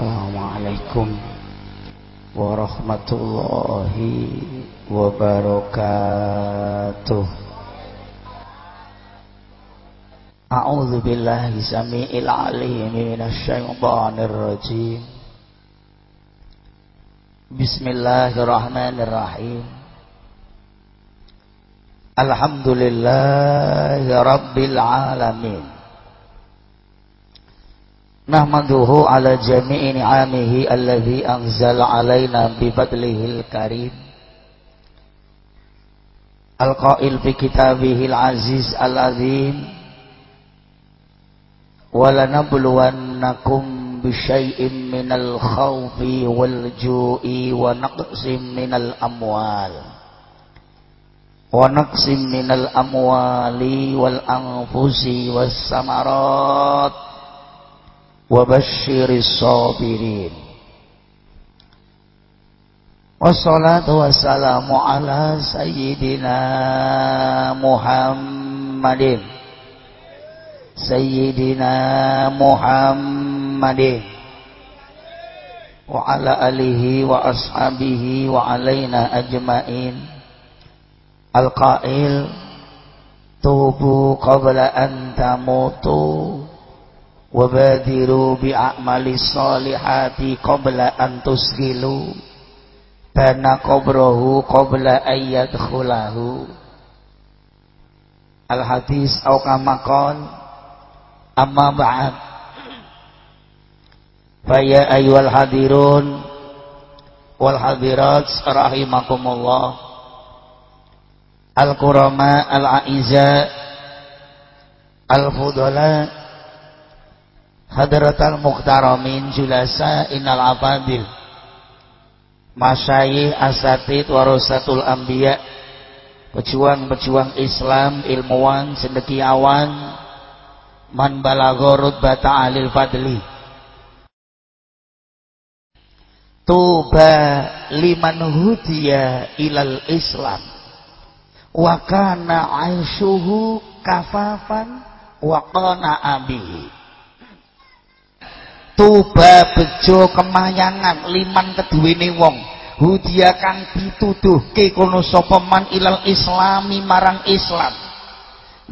Assalamualaikum warahmatullahi wabarakatuh. A'udzu billahi samiil alim minasyaitonir rajim. Bismillahirrahmanirrahim. Alhamdulillahi rabbil alamin Nahmaduhu ala jami'i ni'amihi alladhi anzala alaina bi fadlihil karim Al-qail fi kitabihil aziz al-azim walanabluwannakum bisyai'in minal khawfi wal ju'i wa naqsim minal amwal wa naqsim وبشر الصابرين والصلاة والسلام على سيدنا محمد سيدنا محمد وعلى آله وأصحابه وعلينا أجمعين القائل توبوا قبل أن تموتوا wabadiru bi'amali salihati qabla an tusgilu bana qabrahu qabla ayyadkhulahu al hadis au kama amma ba'd Faya ayyuhal hadirun wal hadirat rahimakumullah al kurama al aiza al fudala Hadratal Muhtaramin Julasa Innal Afadil Masyayih Asatid Warasatul Ambiya Pejuang-pejuang Islam Ilmuwan Sendekiawan. Man balagorut bata alil fadli. Tuba liman hudiya ilal Islam. Wa kana aishuhu kafafan Wa qana abihi Tuba bejo kemayangan liman keduwene wong. Hudia kang dituduhke kono sapa man ilal islami marang Islam.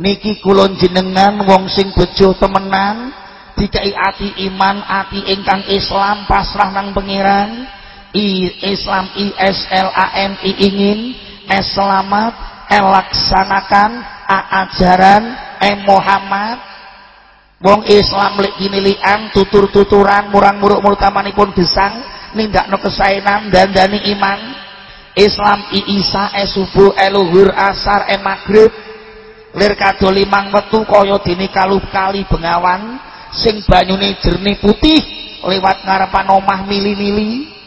Niki kula jenengan wong sing bejo temenan dikai ati iman ati ingkang Islam pasrah nang pangeran. I, Islam I S L A M I ingin S selamat elaksanakan A ajaran E Muhammad Wong Islam lek kinilian tutur-tuturan murang-muruk murtamanipun gesang nindakno kesaenan dandani iman. Islam i Isa e subuh e luhur asar e maghrib lir kadol limang metu kaya dene kaluh kali bengawan sing banyune jernih putih lewat ngarepan omah mili-mili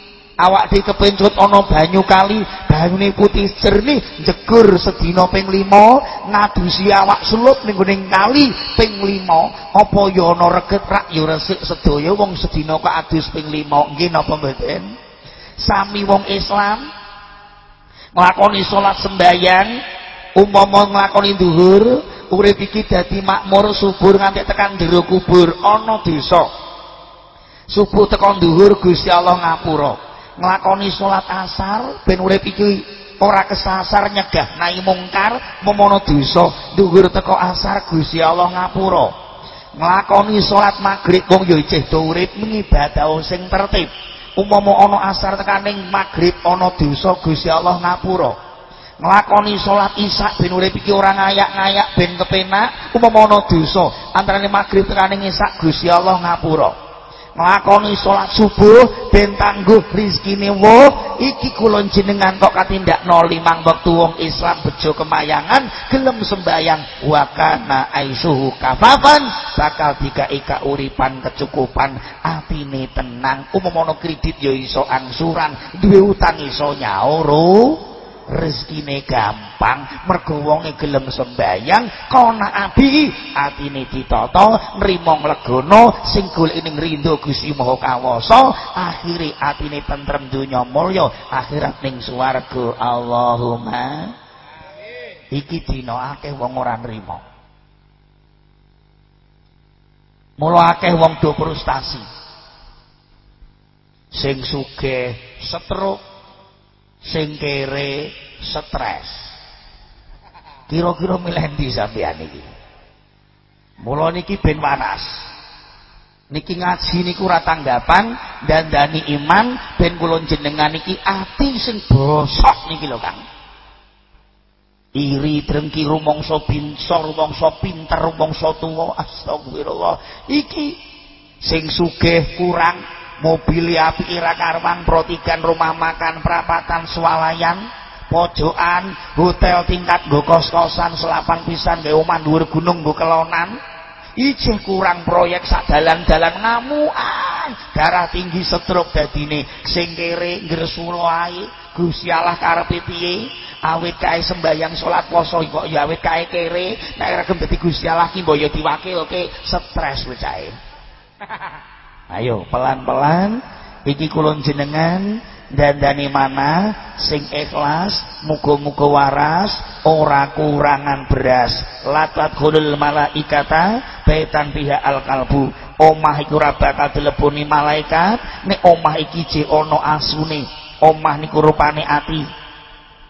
awak di kepencut ono banyu kali banyune putih jernih jegur sedina ping 5 ngadusi awak sulup ning kali ping 5 apa ya ana rak? Ya sedaya wong sedina kok adus ping 5 nggih napa sami wong Islam nglakoni salat sembahyang umpama nglakoni dhuwur urip iki dadi makmur subur nganti tekan jero kubur ana desa. Subuh tekan dhuwur Gusti Allah ngapura nglakoni salat asar ben urip iki ora kesasar nyegah nai mungkar memono dosa dhuwur teko asar Gusti Allah ngapura. Nglakoni salat magrib wong ya isih do urip ngibadah sing tertib. Umpama ana asar tekaning magrib ana dosa Gusti Allah ngapura. Nglakoni salat isya ben urip iki ora ngayak-ngayak ben kepenak umpama ana dosa magrib tekaning isya Gusti Allah ngapura nglakoni salat subuh ben tangguh rezekine wo iki kula jenengan kok katindakno limang wektu wong Islam bejo kemayangan gelem sembayang wa kana aisuhu kafafan bakal dikai uripan kecukupan. Atine tenang umpama kredit ya iso angsuran duwe utang iso nyaur rezekine gampang mergo wonge gelem sembayang kona abi atine ditata nrimo nglegono sing golek ning rindo Gusti Maha Kawasa akhire atine tentrem donya mulya akhirat ning swarga. Allahumma iki dina akeh wong ora nrimo. Mula akeh wong do frustasi sing sugih stroke sing kere stres. Kira-kira milih ndi sampean iki? Mula niki ben waras. Niki ngaji niku ora tanggapan dandani iman ben kula jenengan niki ati sing bosok niki lho Kang. Iri drengki rumangsa binsor rumangsa pinter rumangsa tuwa. Astagfirullah. Iki sing sugih kurang mobil api ira karwang protikan rumah makan perapatan swalayan pojokan hotel tingkat nggo kos-kosan selapan pisan nggo omah dhuwur gunung nggo kelonan. Ijeh kurang proyek sak dalan-dalan ngamuan. Darah tinggi stroke dadine. Sing kere ngresula ae Gusti Allah karepe piye? Awit kae sembayang salat poso kok ya awit kae kere? Nek regem dadi Gusti Allah ki mbok ya diwakilke stres wis cae ayo pelan-pelan. Iki kula jenengan dandani mana sing ikhlas muga-muga waras ora kurangan beras. Latat khulul malaikata baitan biha al kalbu omah iku ora dileboni malaikat nek omah iki je asune. Omah niku rupane ati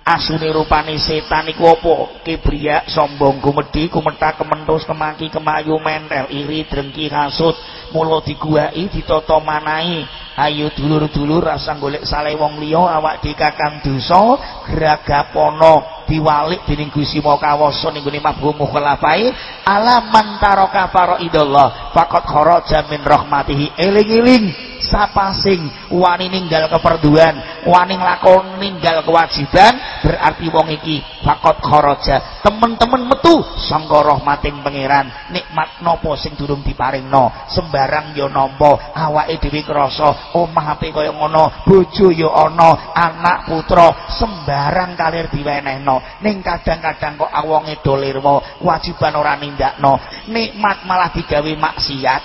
asune rupane setan iku apa? Kibriya sombong gumedhi kumetak kementus kemaki kemayu mentel iri drengki hasud mula diguwaki ditata manahi. Ayo dulur-dulur rasa golek saleh wong liya awak dikakang dosa gragapono diwalik dening Gusti Mokawasa ning gone mabhum mukhalafai alaman taraka faraidallah faqad kharaja min rahmatihi. Eling-eling sapa sing wani ninggal keperduan wani nglakoni ninggal kewajiban berarti wong iki fakot kharaja temen-temen metu sangka rahmating pangeran nikmat napa sing durung diparingno? Sembarang ya nampa awake dhewe krasa omah ape kaya ngono bojo ya ana anak putra sembarang kalir diwenehno. Ning kadang-kadang kok awonge dolirmo kewajiban ora nindakno. Nikmat malah digawe maksiat.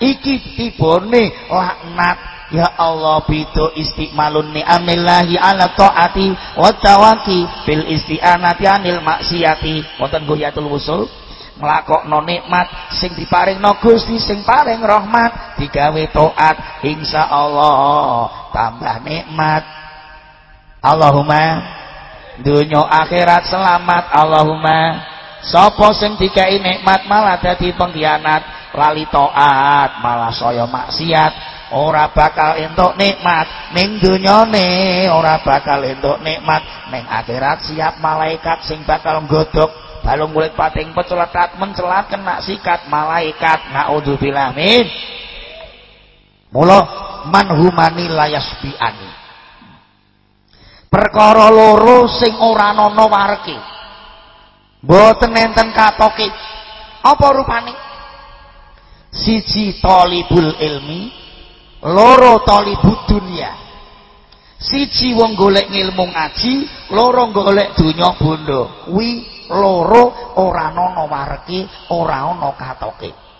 Iki tibone laknat Ya Allah bidu istiqmalun ni'amillahi ala ta'ati wa tawaki bil isti'anati anil maksiati. Wonten goyatul wusul? Nglakokno nikmat sing diparingno Gusti sing paring rahmat digawe taat. Insyaallah tambah nikmat. Allahumma dunya akhirat selamat Allahumma sapa sing dikai nikmat malah dadi pengkhianat? Lali taat malah saya maksiat. Ora bakal entuk nikmat. Ning dunyane ora bakal entuk nikmat. Ning akhirat siap malaikat sing bakal nggodhog. Balung kulit pating peceletat mencelat kena sikat malaikat. Naudzubillah min mula manhumani layasbiani perkara loro sing ora ana wareke mboten enten katoke apa rupane? Siji tolibul ilmi loro tolibul dunia. Siji wong golek ngilmu ngaji loro golek dunya bondo. Kuwi loro ora ana wareke ora ana katoke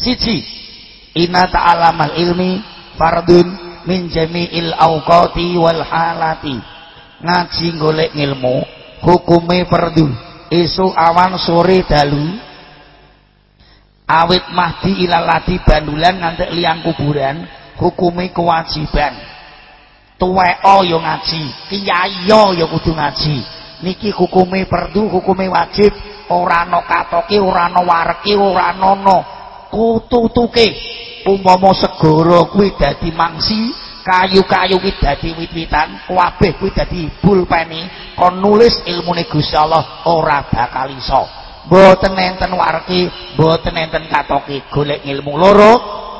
siji inna ta'alamal ilmi fardun min jami'il awqati wal halati. Ngaji golek ngilmu hukume fardu esuk awan sore dalu. Awit mahdi ilalati bandulan ngantek liang kuburan. Hukumi kewajiban. Tuweo yo ngaji. Kiyayo yo kudu ngaji. Niki hukumi perdu hukumi wajib. Ora no katoke wareki ora no kututuke. Umpama segara kuwi dadi mangsi kayu-kayu kuwi dadi wit-witan kabeh kuwi dadi bulpeni kon nulis ilmune Gusti Allah ora bakal iso. Boten enten warki boten enten katoki golek ilmu loro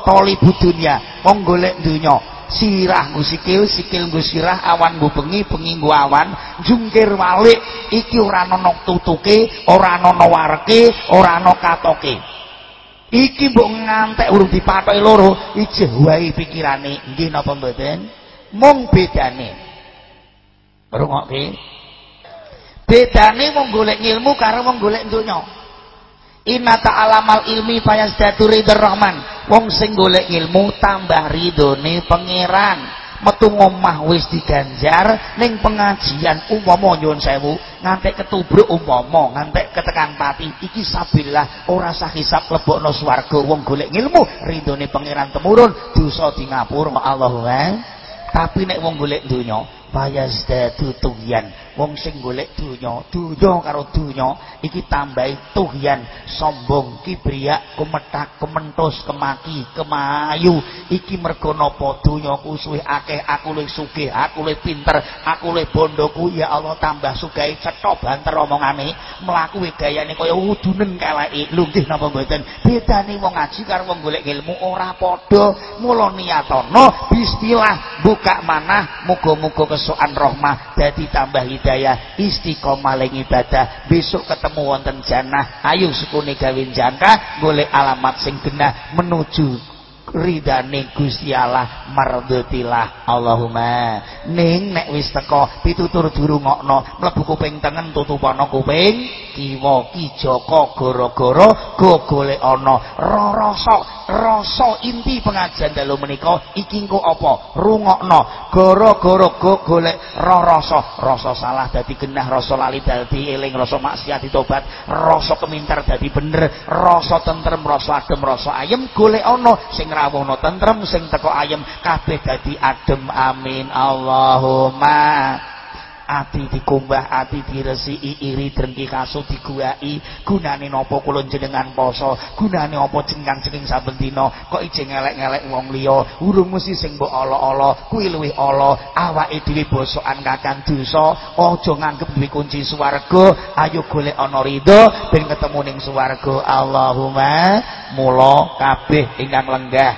toli budunya wong golek dunya. Sirah nggo sikil sikil nggo sirah awan nggo bengi bengi nggo awan jungkir walik iki ora ana tutuke ora ana warke ora ana katoke iki mbok ngantek urung dipathoki loro ijeh wae pikirane. Nggih napa mboten? Mung bedane. Rungokke bedane wong golek ilmu karo wong golek donya. Inna ta'alamal ilmi fayazdatu ridar rahman. Wong sing golek ilmu tambah ridone pangeran metu ngomah wis diganjar ning pengajian umpama nyuwun sewu ngantek ketubruk umpama ngantek ketekan pati. Iki sabillah ora sah hisab lebokno swarga wong golek ngilmu ridone pangeran temurun dosa di ngapura Allahumma tapi nek wong golek donya fayazdadu tughyan wong sing golek donya donya karo donya iki tambahi tughyan sombong kibria kumetak kementus kemaki kemayu. Iki mergo napa donyaku suwe akeh aku luwih sugih aku luwih pinter aku luwih bondoku. Ya Allah tambah sugahe cetha banter omongane. Mlaku gayane kaya wudunen keleki. Lho nggih napa mboten? Bedane wong ngaji karo wong golek ilmu ora padha. Mula niyatono bismillah buka manah muga-muga kesukaan rahmah dadi tambah hidayah istiqomah ling ibadah. Besok ketemu wonten jannah ayo sukune gawe jangka golek alamat sing genah menuju ridane Gusti Allah mardhatillah Allahumma. Ning nek wis teko pitutur durungokno mlebu kuping tengen tutupana kuping kiwa kijaka gara-gara go golek ana rasa rasa inti pengajian dalu menika iki engko apa? Rungokno. Gara-gara go golek rasa salah dadi genah rasa lali dadi eling rasa maksiat ditobat rasa kemintar dadi bener rasa tentrem rasa adem rasa ayem golek ana sing rawuhna tentrem sing teko ayem kabeh dadi adem. Amin. Allahumma ati dikumbah ati diresiki iri drengki kasut diguwaki gunane napa kula jenengan poso? Gunane apa cengkang-cengking saben dina? Kok ijeng ngelek-ngelek wong liya? Urung mesti sing mbok ala-ala kuwi luwih ala awake dhewe bosokan kakang dosa aja nganggep duwe kunci swarga. Ayo golek ana ridho ben ketemu ning swarga. Allahumma mula kabeh ingkang lenggah.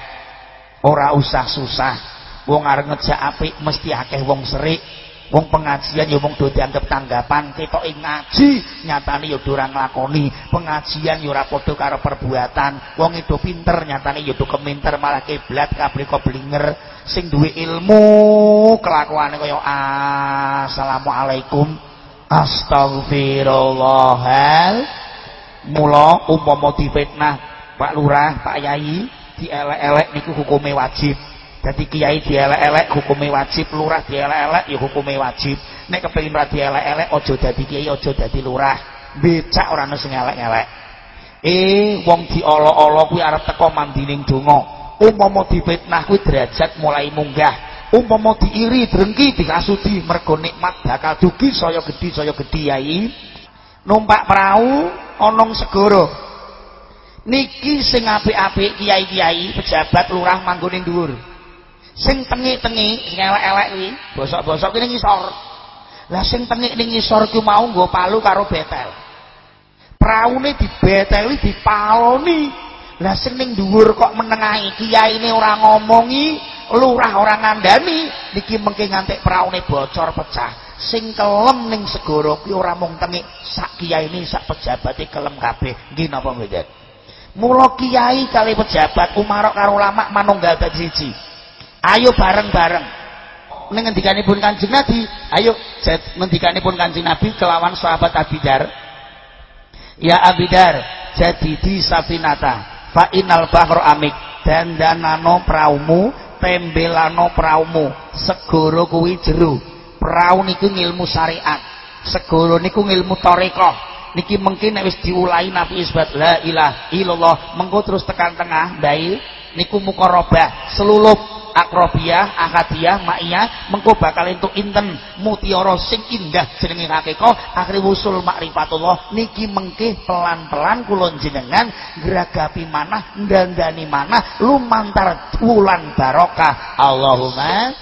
Ora usah susah. Wong arep ngejak apik mesti akeh wong serik wong pengajian ya wong do dianggep tanggapan ketoke ngaji. Nyatane ya ora nglakoni. Pengajian ya ora padha karo perbuatan. Wong itu pinter nyatane ya do keminter malah kiblat kabeh kok blinger. Sing duwe ilmu kelakuane kaya assalamualaikum. Astagfirullahal mula umpama difitnah Pak Lurah Pak Yai dielek-elek niku hukume wajib jadi kiai dielek-elek hukumnya wajib, lurah dielek-elek ya hukumnya wajib. Nek kepengin ra dielek-elek aja dadi kiai, aja dadi lurah. Becak ora ono sing elek-elek. Eh wong diolo-olo kuwi arep teko mandining donga. Umpama difitnah kuwi derajat mulai munggah. Umpama diiri drengki dikasudi mergo nikmat bakal dugi saya gedhi saya gedhi yai. Numpak perahu onong segoro. Niki sing apik-apik kiai-kiai pejabat lurah manggon ning dhuwur sing tengi-tengi sing elek-elek kuwi bosok-bosok kuwi ngisor. Lah sing tengi ning ngisor ku mau nggo palu karo betel. Praune dibeteli dipaloni. Lah sing ning dhuwur kok menengahi kiyaine ora ngomongi lurah ora ngandani. Niki mengke ngantek praune bocor pecah. Sing kelem ning segara kuwi ora mung tengi sak kiyaine sak pejabate kelem kabeh. Nggih napa mboten? Mula kiai kali pejabat umarok karo ulama manunggal dadi siji ayo bareng-bareng. Ning ngendikanipun Kanjeng Nabi ayo ngendikanipun Kanjeng Nabi kelawan sahabat Abidar. Ya Abidar jadi di safinata fa bahru amik dan danano praumu tembelano praumu segoro kuwi jero. Prau niku ngilmu syariat segoro niku ngilmu tarekah niki mungkin nek wis diulai Nabi isbat la ilah illallah mengko terus tekan tengah baik niku mukarabah selulup akrobiyah, akadiyah, ma'iyah mengko bakal entuk inten mutiara sing indah jenenge hakika akhir wusul makrifatullah. Niki mengke pelan-pelan kula jenengan gragapi manah ndandani manah lumantar wulan barokah. Allahumma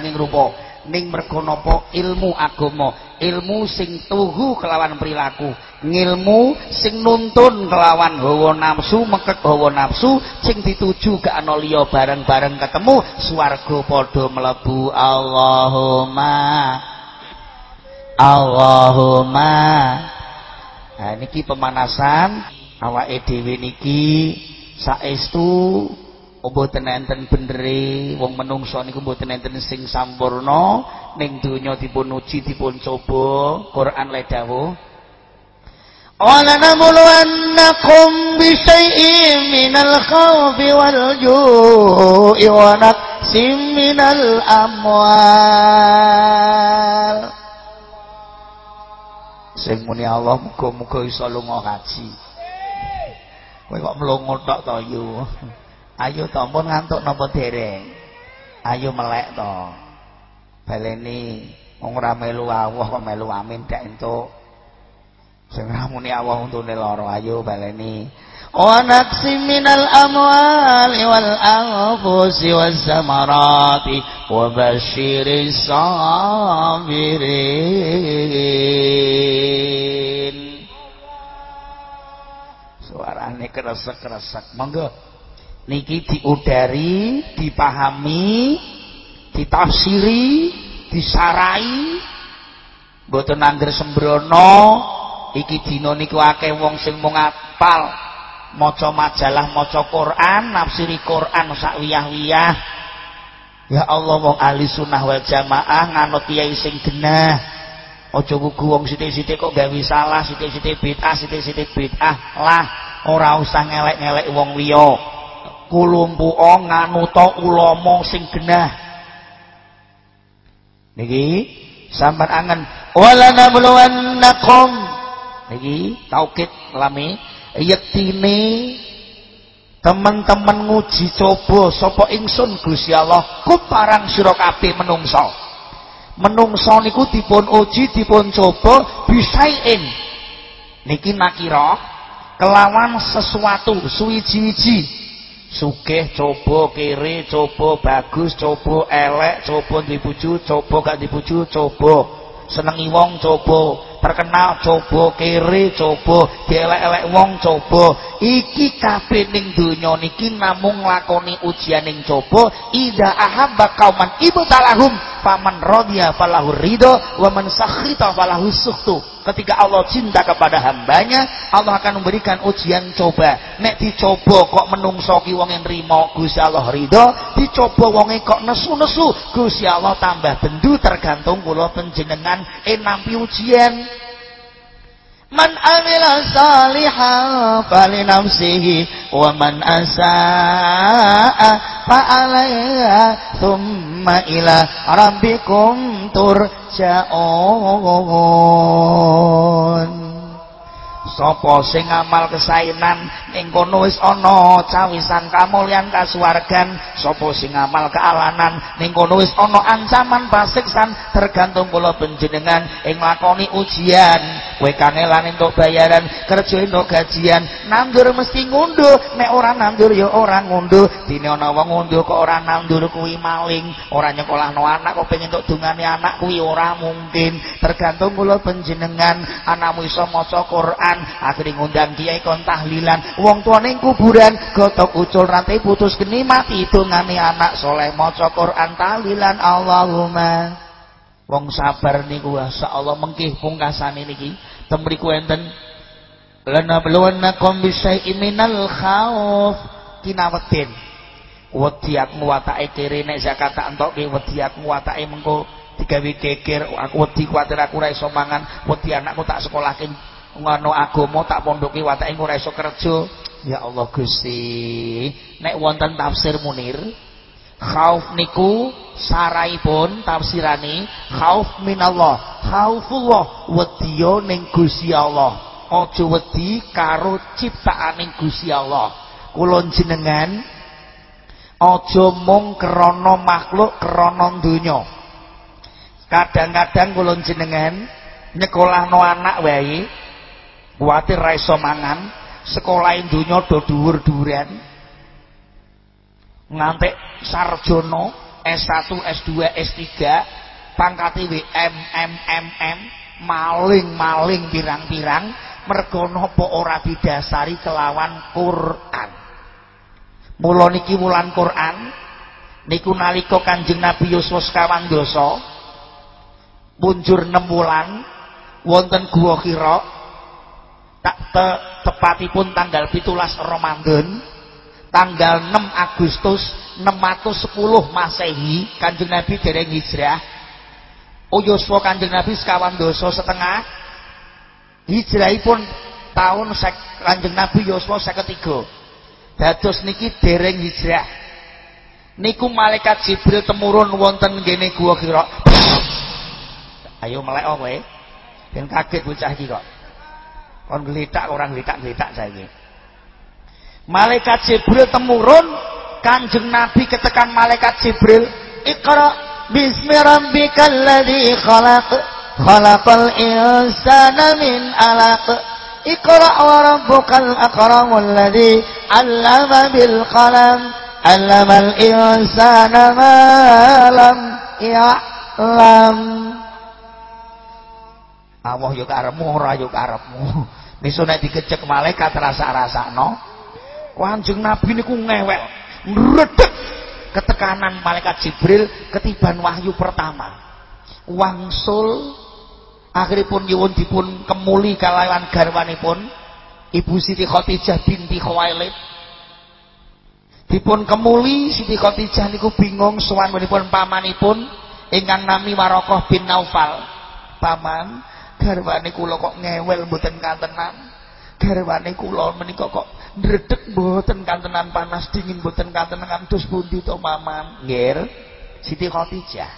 gantenging rupa. Ning mergo napa? Ilmu agama. Ilmu sing tuhu kelawan perilaku. Ngilmu sing nuntun kelawan hawa nafsu mekek hawa nafsu sing dituju gak ana liya bareng-bareng ketemu swarga padha mlebu. Allahumma Allahumma. Nah niki pemanasan awake dhewe niki saestu mboten enten bendere wong menungso niku mboten enten sing sampurna ning donya dipun uji dipun coba Quran le dawuh. Wala namuluwannakum bisyai'in minal khawfi wal ju'i wa naqsim minal amwal. Sing muni Allah muga-muga iso lunga haji. Kowe kok mlongo tok to yu Ayo to pun ngantuk napa dereng? Ayo melek to. Baleni wong ora melu Allah kok melu amin dak entuk. Sing ramune Allah untune lara ayo baleni. Wa naqsim minal amwali wal anfusi was samarati wa basyiris sabirin. Suarane kresek-kresek. Monggo niki diudari dipahami ditafsiri disarai. Mboten angger sembrono iki dina niku akeh wong sing mung apal. Maca majalah maca Quran nafsiri Quran sak wiyah-wiyah. Ya Allah wong ahli sunnah wal jamaah nganut kiai sing genah. Aja gugu wong sithik-sithik kok gawe salah sithik-sithik bid'ah sithik-sithik bid'ah. Lah ora usah ngelek-ngelek wong liya kulumpuka nganuta ulama sing genah. Niki sampean angen wala nabluwannakum niki taukid lami yektine teman-teman nguji coba sapa ingsun Gusti Allah kuparang sira kabeh menungso menungso niku dipun uji dipun coba bisain niki nakira kelawan sesuatu suwiji-wiji sugih coba kiri coba bagus coba elek coba dibuju coba gak dibuju coba. Senengi wong coba terkenal coba kiri coba dielek-elek wong coba. Iki kabeh ning donya niki namung nglakoni ujian ning coba. Ida ahabba kauman ibtalahum faman radiya falahu ridho wa man sakhita falahu sukhtu. Ketika Allah cinta kepada hambanya Allah akan memberikan ujian coba. Nek dicoba kok menungso ki wong nrimo Gusti Allah ridho. Dicoba wonge kok nesu-nesu Gusti Allah tambah bendu tergantung kula panjenengan enampi ujian Man amila salihan fali nafsihi wa man asaa fa alaiha thumma ila rabbikum turja'un sapa sing ngamal kesainan? Ning kono wis ana cawisan kamulyan kasuwargan. Sapa sing ngamal kealanan? Ning kono wis ana ancaman pasiksan tergantung kula panjenengan ing lakoni ujian. Kowe kangelan entuk bayaran kerja entuk gajian. Nandur mesti ngunduh. Nek ora nandur ya ora ngunduh. Dene ana wong ngunduh kok ora nandur kuwi maling. Ora nyekolahno anak kok pengen entuk dungane anak kuwi ora mungkin. Tergantung kula panjenengan. Anakmu iso maca Quran akhirnya ngundang kiai kon tahlilan. Wong tua ning kuburan gotok ucul rantai putus geni mati ngani anak soleh. Maca Quran tahlilan Allahumma. Wong sabar niku Allah mengkih pungkasane niki. Enten lana bluwannakum bisyai'in minal khauf kinawedin. Wedi aku watake kere nek zakat tak entokke wedi aku watake mengko digawe geger. Aku wedi kuwatir aku ora iso mangan wedi anakku tak sekolahke ngono agama tak pondoki watake ora iso kerja. Ya Allah Gusti nek wonten tafsir Munir khauf niku saraipun tafsirane khauf minallah khaufullah wedya ning Gusti Allah. Aja wedi karo ciptaaning Gusti Allah. Kula jenengan aja mung krana makhluk krana donya. Kadang-kadang kula jenengan nyekolahno anak wae kuwatir ra iso mangan sekolah donya do dhuwur-dhuwuran. Ngantek sarjana S1 S2 S3 pangkate WM MMM maling-maling pirang-pirang mergo napa ora didasari kelawan Quran. Mula niki wulan Quran niku nalika Kanjeng Nabi Yusuf sekawan dosa punjur 6 wulan wonten Hira tak te, tepatipun tanggal 17 Ramadan tanggal 6 Agustus 610 Masehi Kanjeng Nabi dereng hijrah Oh Yuswa Kanjeng Nabi sekawan dosa setengah. Hijrahipun tahun sek, Kanjeng Nabi Yuswa seketiga. Dados niki dereng hijrah. Niku malaikat Jibril temurun wonten gene gua kira. Ayo melek kowe. Ben kaget bocah iki kok. Kon gelitak orang gelitak-gelitak saja. Malaikat Jibril temurun, Kanjeng Nabi ketekan malaikat Jibril, "Iqra bismi rabbikal ladzi khalaq." Khalaqal insana min alaq. Iqra wa rabbukal akram alladzi 'allama bil qalam. 'Allamal insana ma lam ya'lam. Allah yuk karepmu ora yuk karepmu. Niso nek dikecek malaikat rasa-rasakno. Kanjeng Nabi niku ngewel, ngredeg ketekanan malaikat Jibril ketiban wahyu pertama wangsul akhiripun nyuwun dipun kemuli kalawan garwanipun Ibu Siti Khadijah binti Khawailid dipun kemuli Siti Khadijah niku bingung suwanipun pamanipun ingkang nami Warokoh bin Naufal paman garwane kula kok ngewel mboten kantenan. Garwane kula menika kok ndredeg mboten kantenan panas dingin mboten kantenan. Kantus pundi to mamam nggih Siti Khadijah.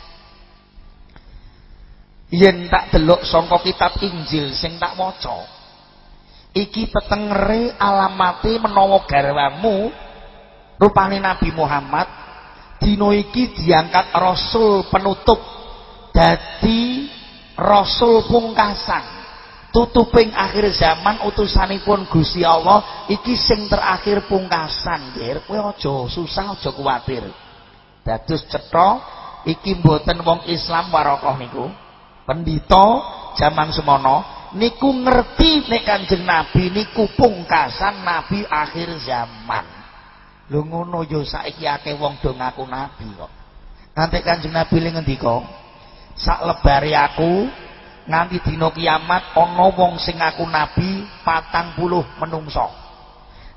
Yen tak delok sangka kitab Injil sing tak maca iki petengere alamate menawa garwamu rupane Nabi Muhammad dina iki diangkat rasul penutup dadi rasul pungkasan. Tutuping akhir zaman utusanipun Gusti Allah iki sing terakhir pungkasan. Nggih kowe aja susah aja kuwatir. Dados cetha iki mboten wong Islam warokoh niku. Pendito zaman semono niku ngerti nek Kanjeng Nabi niku pungkasan nabi akhir zaman. Lho ngono yo saiki akeh wong do ngaku nabi kok. Nanti Kanjeng Nabi le ngendika sak lebare aku nganti dina kiamat ana wong sing ngaku nabi patang puluh menungso.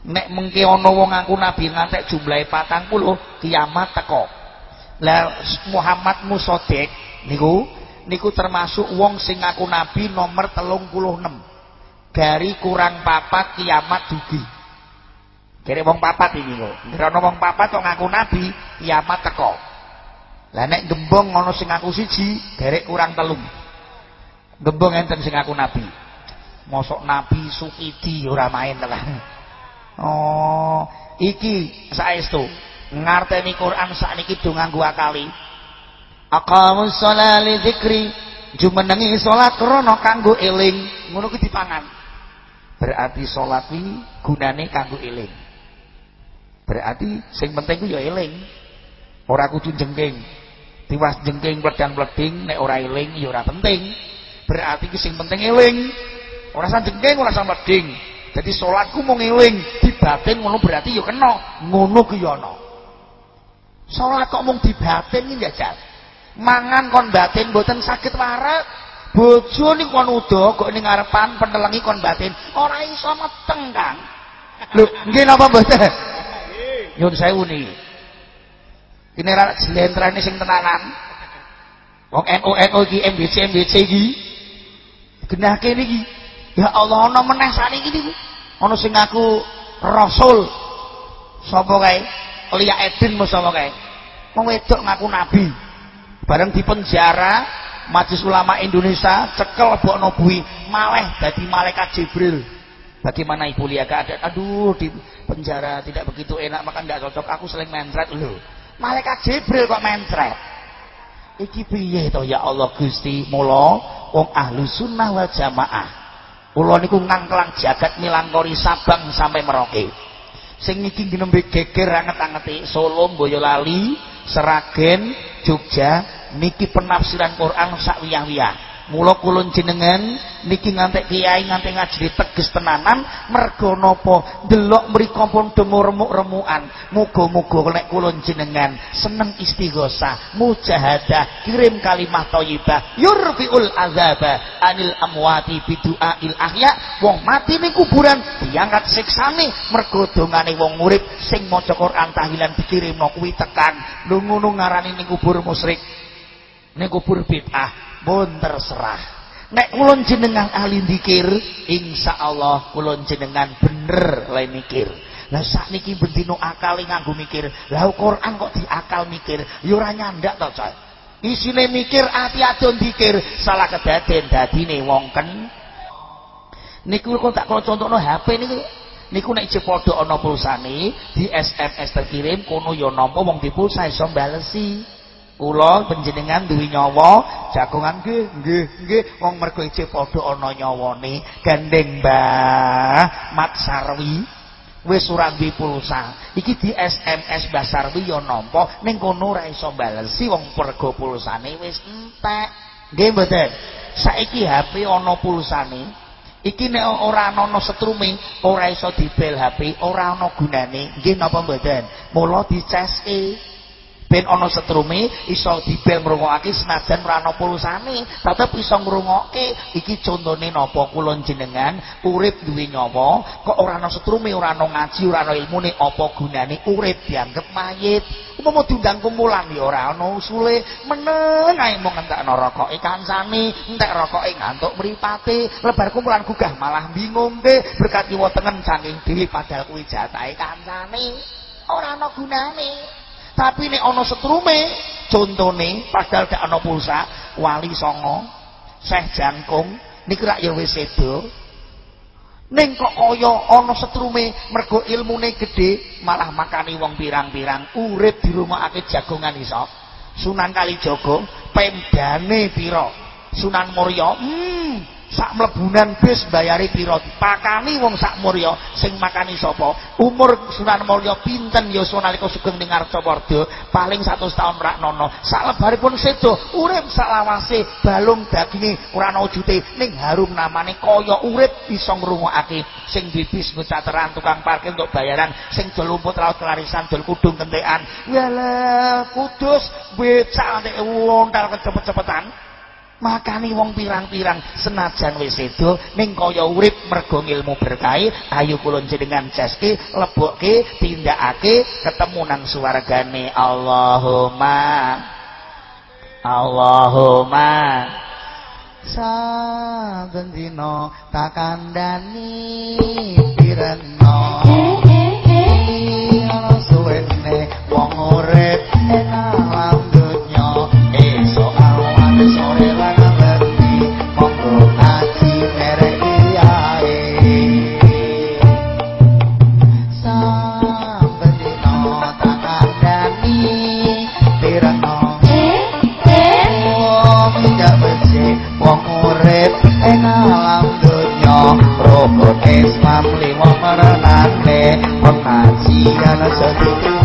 Nek mengke ana wong ngaku nabi ngantek jumlahe patang puluh kiamat teko. Lah Muhammad Musodek niku niku termasuk wong sing ngaku nabi nomor telung puluh enam. Dari kurang papat kiamat dugi. Kira wong papat ini kok. Kira wong papat kok ngaku nabi kiamat teko lah nek gembong ngono sing ngaku siji derek kurang telung Gembong enten sing aku nabi. Mosok nabi Sukidi ora main telah. Oh, iki saestu ngarteni Quran sakniki do nganggo akali. Aqamus sholati li dzikri jumenengi salat krana kanggo eling. Ngono kuwi dipangan. Berarti salat kuwi gunane kanggo eling. Berarti sing penting ku ya eling. Ora kudu jengking. Tiwas jengking pledang-pleding nek ora eling ya ora penting. Berarti ki sing penting eling. Ora usah jengking ora meding jadi salatku mau ngeling di batin ngono berarti ya kena. Ngono ki ya ana. Salat kok mung di batin iki jajal mangan kon batin mboten sakit warak. Bojo niku kon udo kok ning ngarepan penelengi kon batin. Ora iso meteng Kang. Lho nggih napa mboten? Nyun sewu niki ini ra jlentrane sing tenanan. Wong NU NU iki MBC MBC iki genah kene iki. Ya Allah ana meneh saniki niku. Ana sing ngaku rasul. Sapa kae? Lia Edin sapa kae? Wong wedok ngaku nabi. Bareng di penjara Majelis Ulama Indonesia cekel bokno bui maleh dadi malaikat Jibril. Bagaimana Ibu Lia? Keadaan aduh di penjara tidak begitu enak maka tidak cocok. Aku sering mentret loh malaikat Jibril kok mentret iki piye to ya Allah Gusti? Mula wong ahlu sunnah wal jamaah. Kula niku ngangklang jagat milangkori Sabang sampai Merauke. Sing niki nembe geger anget-angeti Solo Boyolali Seragen Jogja niki penafsiran Quran sak wiyah-wiyah mula kula jenengan niki ngantek kiai ngantek ngaji teges tenanan mergo napa delok mriku pun demo remuk-remukan. Muga-muga nek kula jenengan seneng istighosah mujahadah kirim kalimat thayyibah yurfiul azaba anil amwati bidu'ail ahya wong mati ning kuburan diangkat siksane mergo dongane wong urip sing maca Quran tahlilan dikirimno kuwi tekan. Lho ngono ngarani ning kubur musyrik ning kubur bid'ah pun terserah. Nek kulon jenengan ahli dikir insyaallah kulon jenengan bener lain mikir. Lah sak niki bendino akal nganggo mikir. Lah Quran kok diakal mikir? Ya ora nyandak to coy isine mikir ati adon dikir. Salah kedaden dadine wong ken. Niku kok tak kula contohno HP niku niku nek isih padha ana pulsane di SMS terkirim kono ya nampa wong dipulsa iso balesi kula panjenengan duwe nyawa jagongan nggih nggih nggih. Wong mergo ijih padha ana nyawane. Gandeng Mbah Mat Sarwi. Wis ora duwe pulsa. Iki di SMS Mbah Sarwi ya nampa. Ning kono ora iso balesi wong pergo pulsane wis entek. Nggih mboten? Saiki HP ana pulsane. Iki nek ora ana setrume ora iso dibel HP ora ana gunane. Nggih napa mboten? Mula diceske ben ana setrume iso dibel ngrungokake senajan ora ana pulsane tetep iso ngrungokke. Iki contone napa kula jenengan urip duwe nyawa. Kok ora ana setrume ora ana ngaji ora ana ilmune apa gunane urip dianggep mayit? Umpama diundang kumpulan ya ora ana usule. Meneng ae mung entekno rokoke kancane entek rokoke ngantuk mripate. Lebar kumpulan gugah malah bingung deh berkat kiwa tengen saking dhewe padahal kuwi jatahe kancane. Ora ana gunane tapi nek ana setrume contone padahal gak ana pulsa wali songo seh jangkung niki rak ya wis sedo. Ning kok kaya ana setrume mergo ilmune gedhe malah makani wong pirang-pirang urip di rumah ake jagongan iso. Sunan Kalijaga pemdane pira? Sunan Mulya hmm sak mlebunan bis bayari pira pakani wong sak murya sing makani sapa? Umur Sunan Mulya pinten ya nalika sugeng ning Arcawarda paling 100 tahun rak nono. Sak lebaripun sedo urip sak lawase balung daginge ora ana wujute. Ning harum namane kaya urip bisa ngrungokake. Sing bibis ngecateran tukang parkir untuk bayaran. Sing dol lumput laut kelarisan dol kudung kentekan. Wala kudus becak nek wontal kecepet-cepetan makani wong pirang-pirang senajan wis sedo ning kaya urip mergo ilmu berkah ayo kula jenengan jaske lebokke tindakake ketemu nang swargane. Allahumma Allahumma. Saben dina tak kandhani Islam limo meranane pengajian sedikit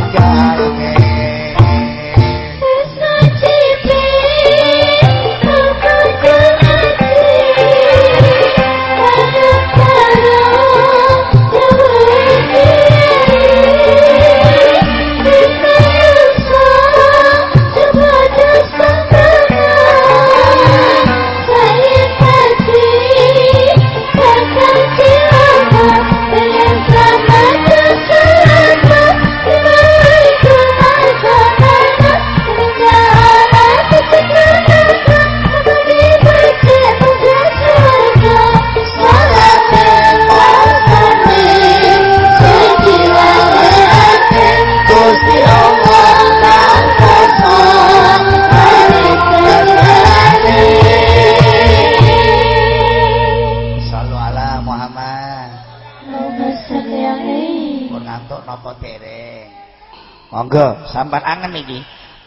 Sampean angen iki.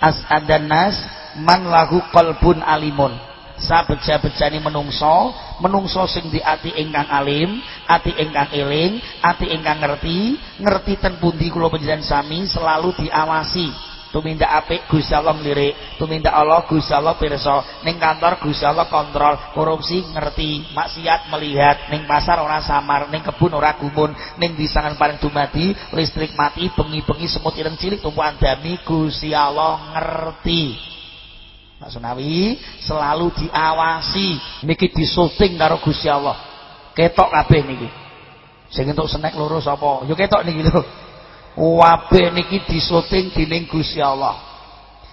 as'adan nas man lahu qalbun alimun sabeja-bejane menungso menungso sing di ati ingkang alim ati ingkang eling ati ingkang ngerti ngerti ten pundi kula panjenengan sami selalu diawasi tumindak apik Gusti Allah ngelirik tumindak Allah Gusti Allah pirsa. Ning kantor Gusti Allah kontrol. Korupsi ngerti. Maksiat melihat. Ning pasar ora samar. Ning kebun ora gumun. Ning disangan paling dumadi listrik mati bengi-bengi semut ireng cilik tumpuan dami Gusti Allah ngerti. Pak Sunawi selalu diawasi. Niki disuting karo Gusti Allah ketok kabeh niki. Sing entuk snack loro sapa? Yo ketok niki lho Wabe niki disuting dening Gusti Allah.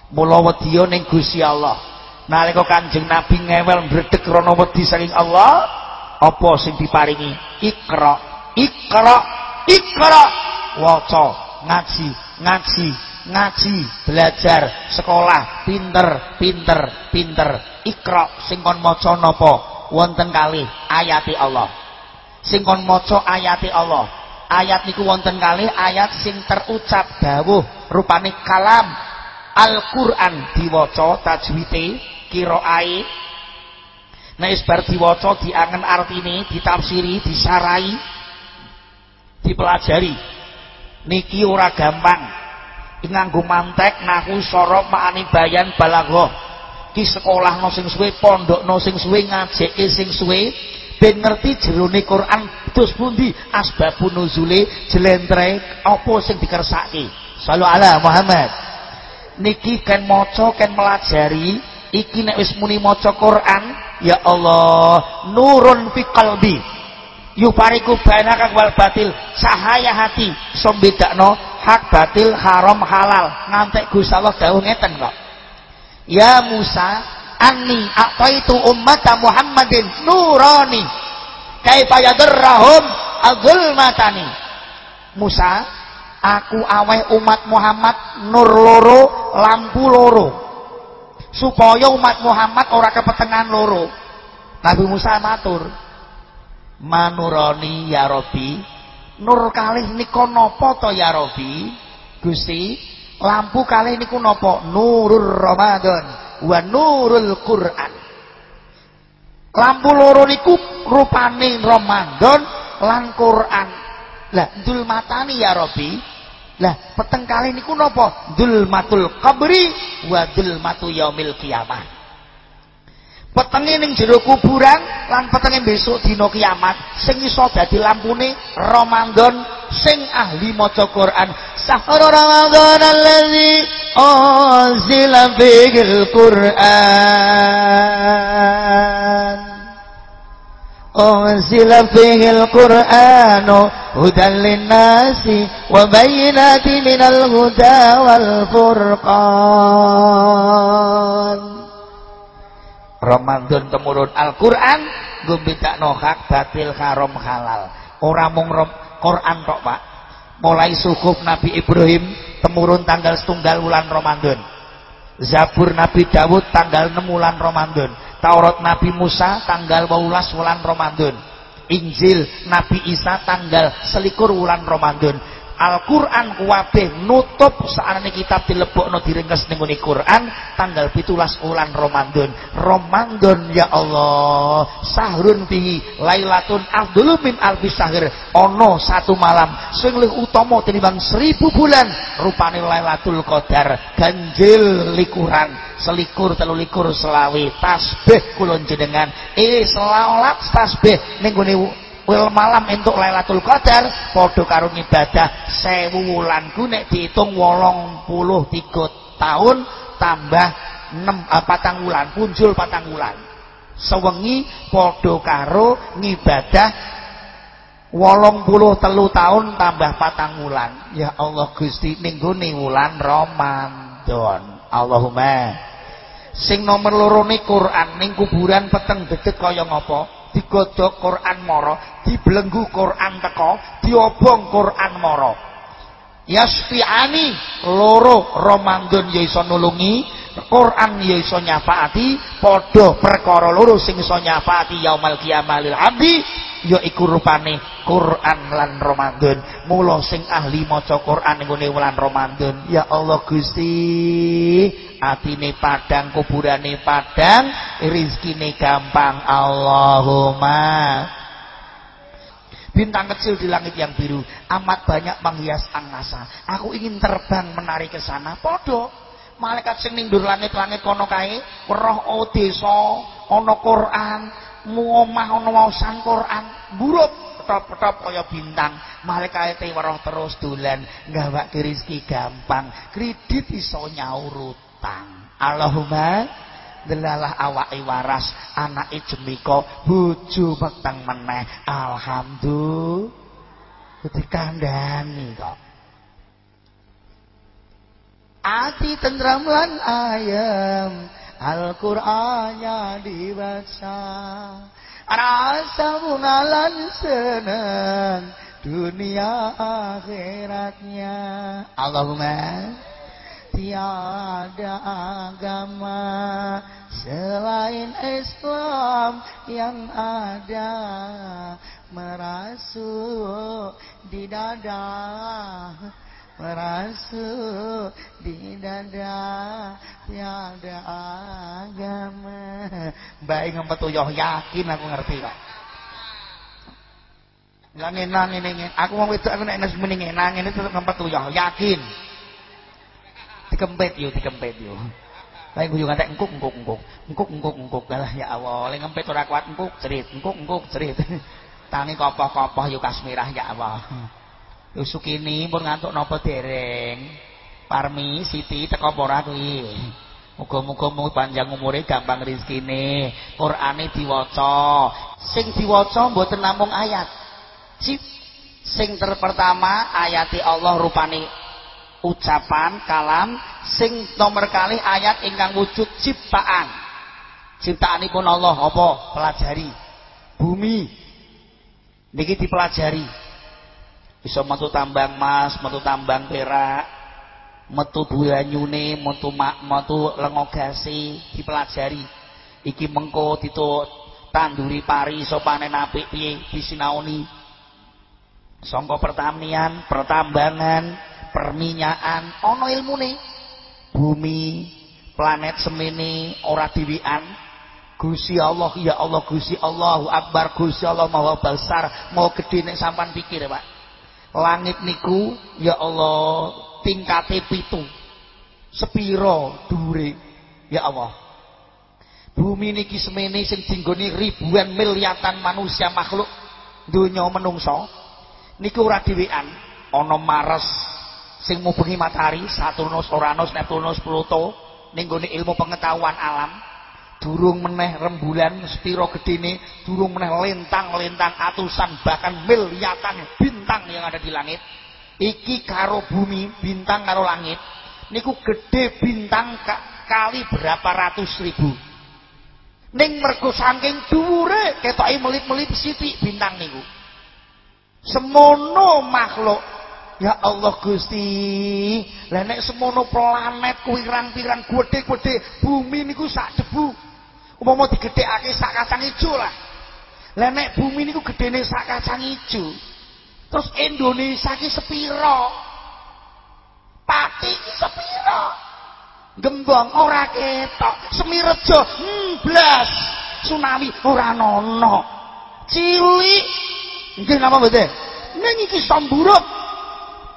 Mula wedya ning Gusti Allah. Nalika Kanjeng Nabi ngewel mbredeg krana wedi saking Allah, apa sing diparingi? Iqra, Iqra, Iqra. Waca, ngaji, ngaji, ngaji, belajar, sekolah, pinter, pinter, pinter. Iqra sing kon maca napa? Wonten ayati Allah. Sing kon maca ayati Allah ayat niku wonten kali ayat sing terucap dawuh rupane kalam Al-Qur'an diwaca tajwite qiraai Nah isbar diwaca diangen artine ditafsiri disarai dipelajari. Niki ora gampang. Nganggo mantek nahu sorok ma'ani bayan balaghah ki sekolah no sing suwe pondok no sing suwe ngajeke sing suwe ben ngerti jerone Quran terus pundi? Asbabun nuzule jlentre apa sing dikersake? Sallu ala Muhammad. Niki kan maca kan melajari iki nek wis muni maca Quran ya Allah nurun fi qalbi. Yupariku bainaka wal batil cahaya hati. Som bedakno hak batil haram halal. Ngantek Gusti Allah dawuh ngeten kok. Ya Musa anni aqaitu ummata Muhammadin nurani. Kaifa yadarrahum adzulmatani Musa aku aweh umat Muhammad nur loro lampu loro. Supaya umat Muhammad ora kepetengan loro. Nabi Musa matur manurani ya Robi nur kalih nika napa to ya Robi Gusti lampu kalih niku napa? Nurur Ramadan wa nurul Quran. Lampu loro niku rupane Ramadan lan Quran. Lah dul matani ya Robi? Lah peteng kali niku napa? Dul matul qabri wa dul matu yaumil kiamah petenge ning jero kuburan lan petenge besok dina kiamat sing iso dadi lampune Ramadan sing ahli maca Quran. Sahur Ramadan allazi unzila fihil Quran unzila fihil Quran hudan linnasi wa bayyinatin minal huda wal furqan. Ramadan temurun Al-Quran gumbidakno hak batil haram halal. Ora mung Quran tok Pak. Mulai sukup Nabi Ibrahim temurun tanggal setunggal bulan Ramadan. Zabur Nabi Dawud tanggal 6 bulan Ramadan. Taurat Nabi Musa tanggal 12 bulan Ramadan. Injil Nabi Isa tanggal selikur bulan Ramadan Al-Quran kuwabe nutup saat kitab dilebokno diringkes ning Quran tanggal 17 bulan Ramadan. Ramadan ya Allah, sahrun fihi lailatun afdhalu min alfi. Ono satu malam sing utama tinimbang seribu bulan rupane Lailatul Qadar. Ganjil likuran selikur telu likur selawi tasbih kulon jenengan eh selawat tasbih ning wil malam entuk Lailatul Qadar padha karo ibadah 1000 wulan ku nek diitung 83 tahun tambah 6 uh, patang wulan punjul patang wulan. Sewengi padha karo ngibadah wolong puluh telu tahun tambah patang wulan. Ya Allah Gusti ning gone wulan Ramadan. Allahumma. Sing nomor loro nih Quran ning kuburan peteng dedet kaya ngopo digodhog Quran moro dibelenggu Quran teko diobong Quran moro yasfi'ani loro Ramadan ya iso nulungi Quran ya iso nyafaati padha perkara loro sing iso nyafaati yaumal qiyamah lil abdi ya iku rupane Quran lan Ramadan. Mula sing ahli maca Quran ning wulan Ramadan. Ya Allah Gusti atine padang kuburane padang rezekine gampang. Allahumma. Bintang kecil di langit yang biru amat banyak menghias angkasa. Aku ingin terbang menari ke sana. Podo. Malaikat sing ning langit-langit kono kae o desa ana Quran mu omah ana waosan Quran buruk. Petop-petop kaya bintang. Malaikat weruh terus dolan. Gawake rezeki gampang. Kredit iso nyaur utang. Allahumma delalah awake waras. Anake jemika bojo meteng meneh. Alhamdulillah. Dikandani kok. Ati tentram lan ayam Al-Qur'annya dibaca. Rasa bungalan senang Dunia akhiratnya. Allahumma Tiada agama Selain Islam yang ada Merasuk di dada merasuk di dada tiada agama. Baik ngempetuyuh yakin aku ngerti kok Lah ngenang ngene aku mau wedok aku nek nes muni ngenang ngene tetep ngempetuyuh yakin. Dikempet yo dikempet yo Baik guyu ngatek engkuk engkuk engkuk. Engkuk engkuk engkuk. Lah ya Allah lek ngempet ora kuat engkuk cerit engkuk engkuk cerit. Tangi kopoh-kopoh yo kasmirah ya Allah Sukini pun ngantuk napa dereng. Parmi Siti teko ora kuwi? Muga-muga panjang umure gampang rezekine. Qur'ane diwaca. Sing diwaca mboten namung ayat. Cip. Sing terpertama ayati Allah rupane ucapan kalam sing nomor kali ayat ingkang wujud ciptaan ciptaanipun Allah apa pelajari bumi niki dipelajari bisa metu tambang emas metu tambang perak metu banyune metu mak metu lengo gasi dipelajari. Iki mengko ditu tanduri pari iso panen apik piye disinaoni. Sangka pertanian pertambangan perminyakan ana ilmune. Bumi planet semene ora diwikan Gusti Allah ya Allah Gusti Allahu Akbar Gusti Allah Maha Besar. Mau gede nek sampan pikir Pak langit niku ya Allah tingkate pitu. Sepiro dure ya Allah. Bumi niki semene sing dinggoni ribuan miliatan manusia makhluk donya menungso. Niku ora dhewean. Ana Mars sing mubengi matahari Saturnus Uranus Neptunus Pluto ning ilmu pengetahuan alam durung meneh rembulan sepiro gedene durung meneh lentang-lentang atusan bahkan miliatan bintang yang ada di langit. Iki karo bumi bintang karo langit. Niku gede bintang kali berapa ratus ribu. Ning mergo saking dhuwure ketoke melip-melip sithik bintang niku. Semono makhluk. Ya Allah Gusti, lah nek semono planet kuwi pirang-pirang gede-gede, bumi niku sak debu umpama digedhekake sak kacang ijo lah. Lah nek bumi niku gedene sak kacang ijo. Terus Indonesia ki sepiro? Pati ki sepiro? Gembong ora ketok. Semirejo hmm, blas. Tsunami ora nono. Cilik. Nggih napa mboten? Ning iki samburuk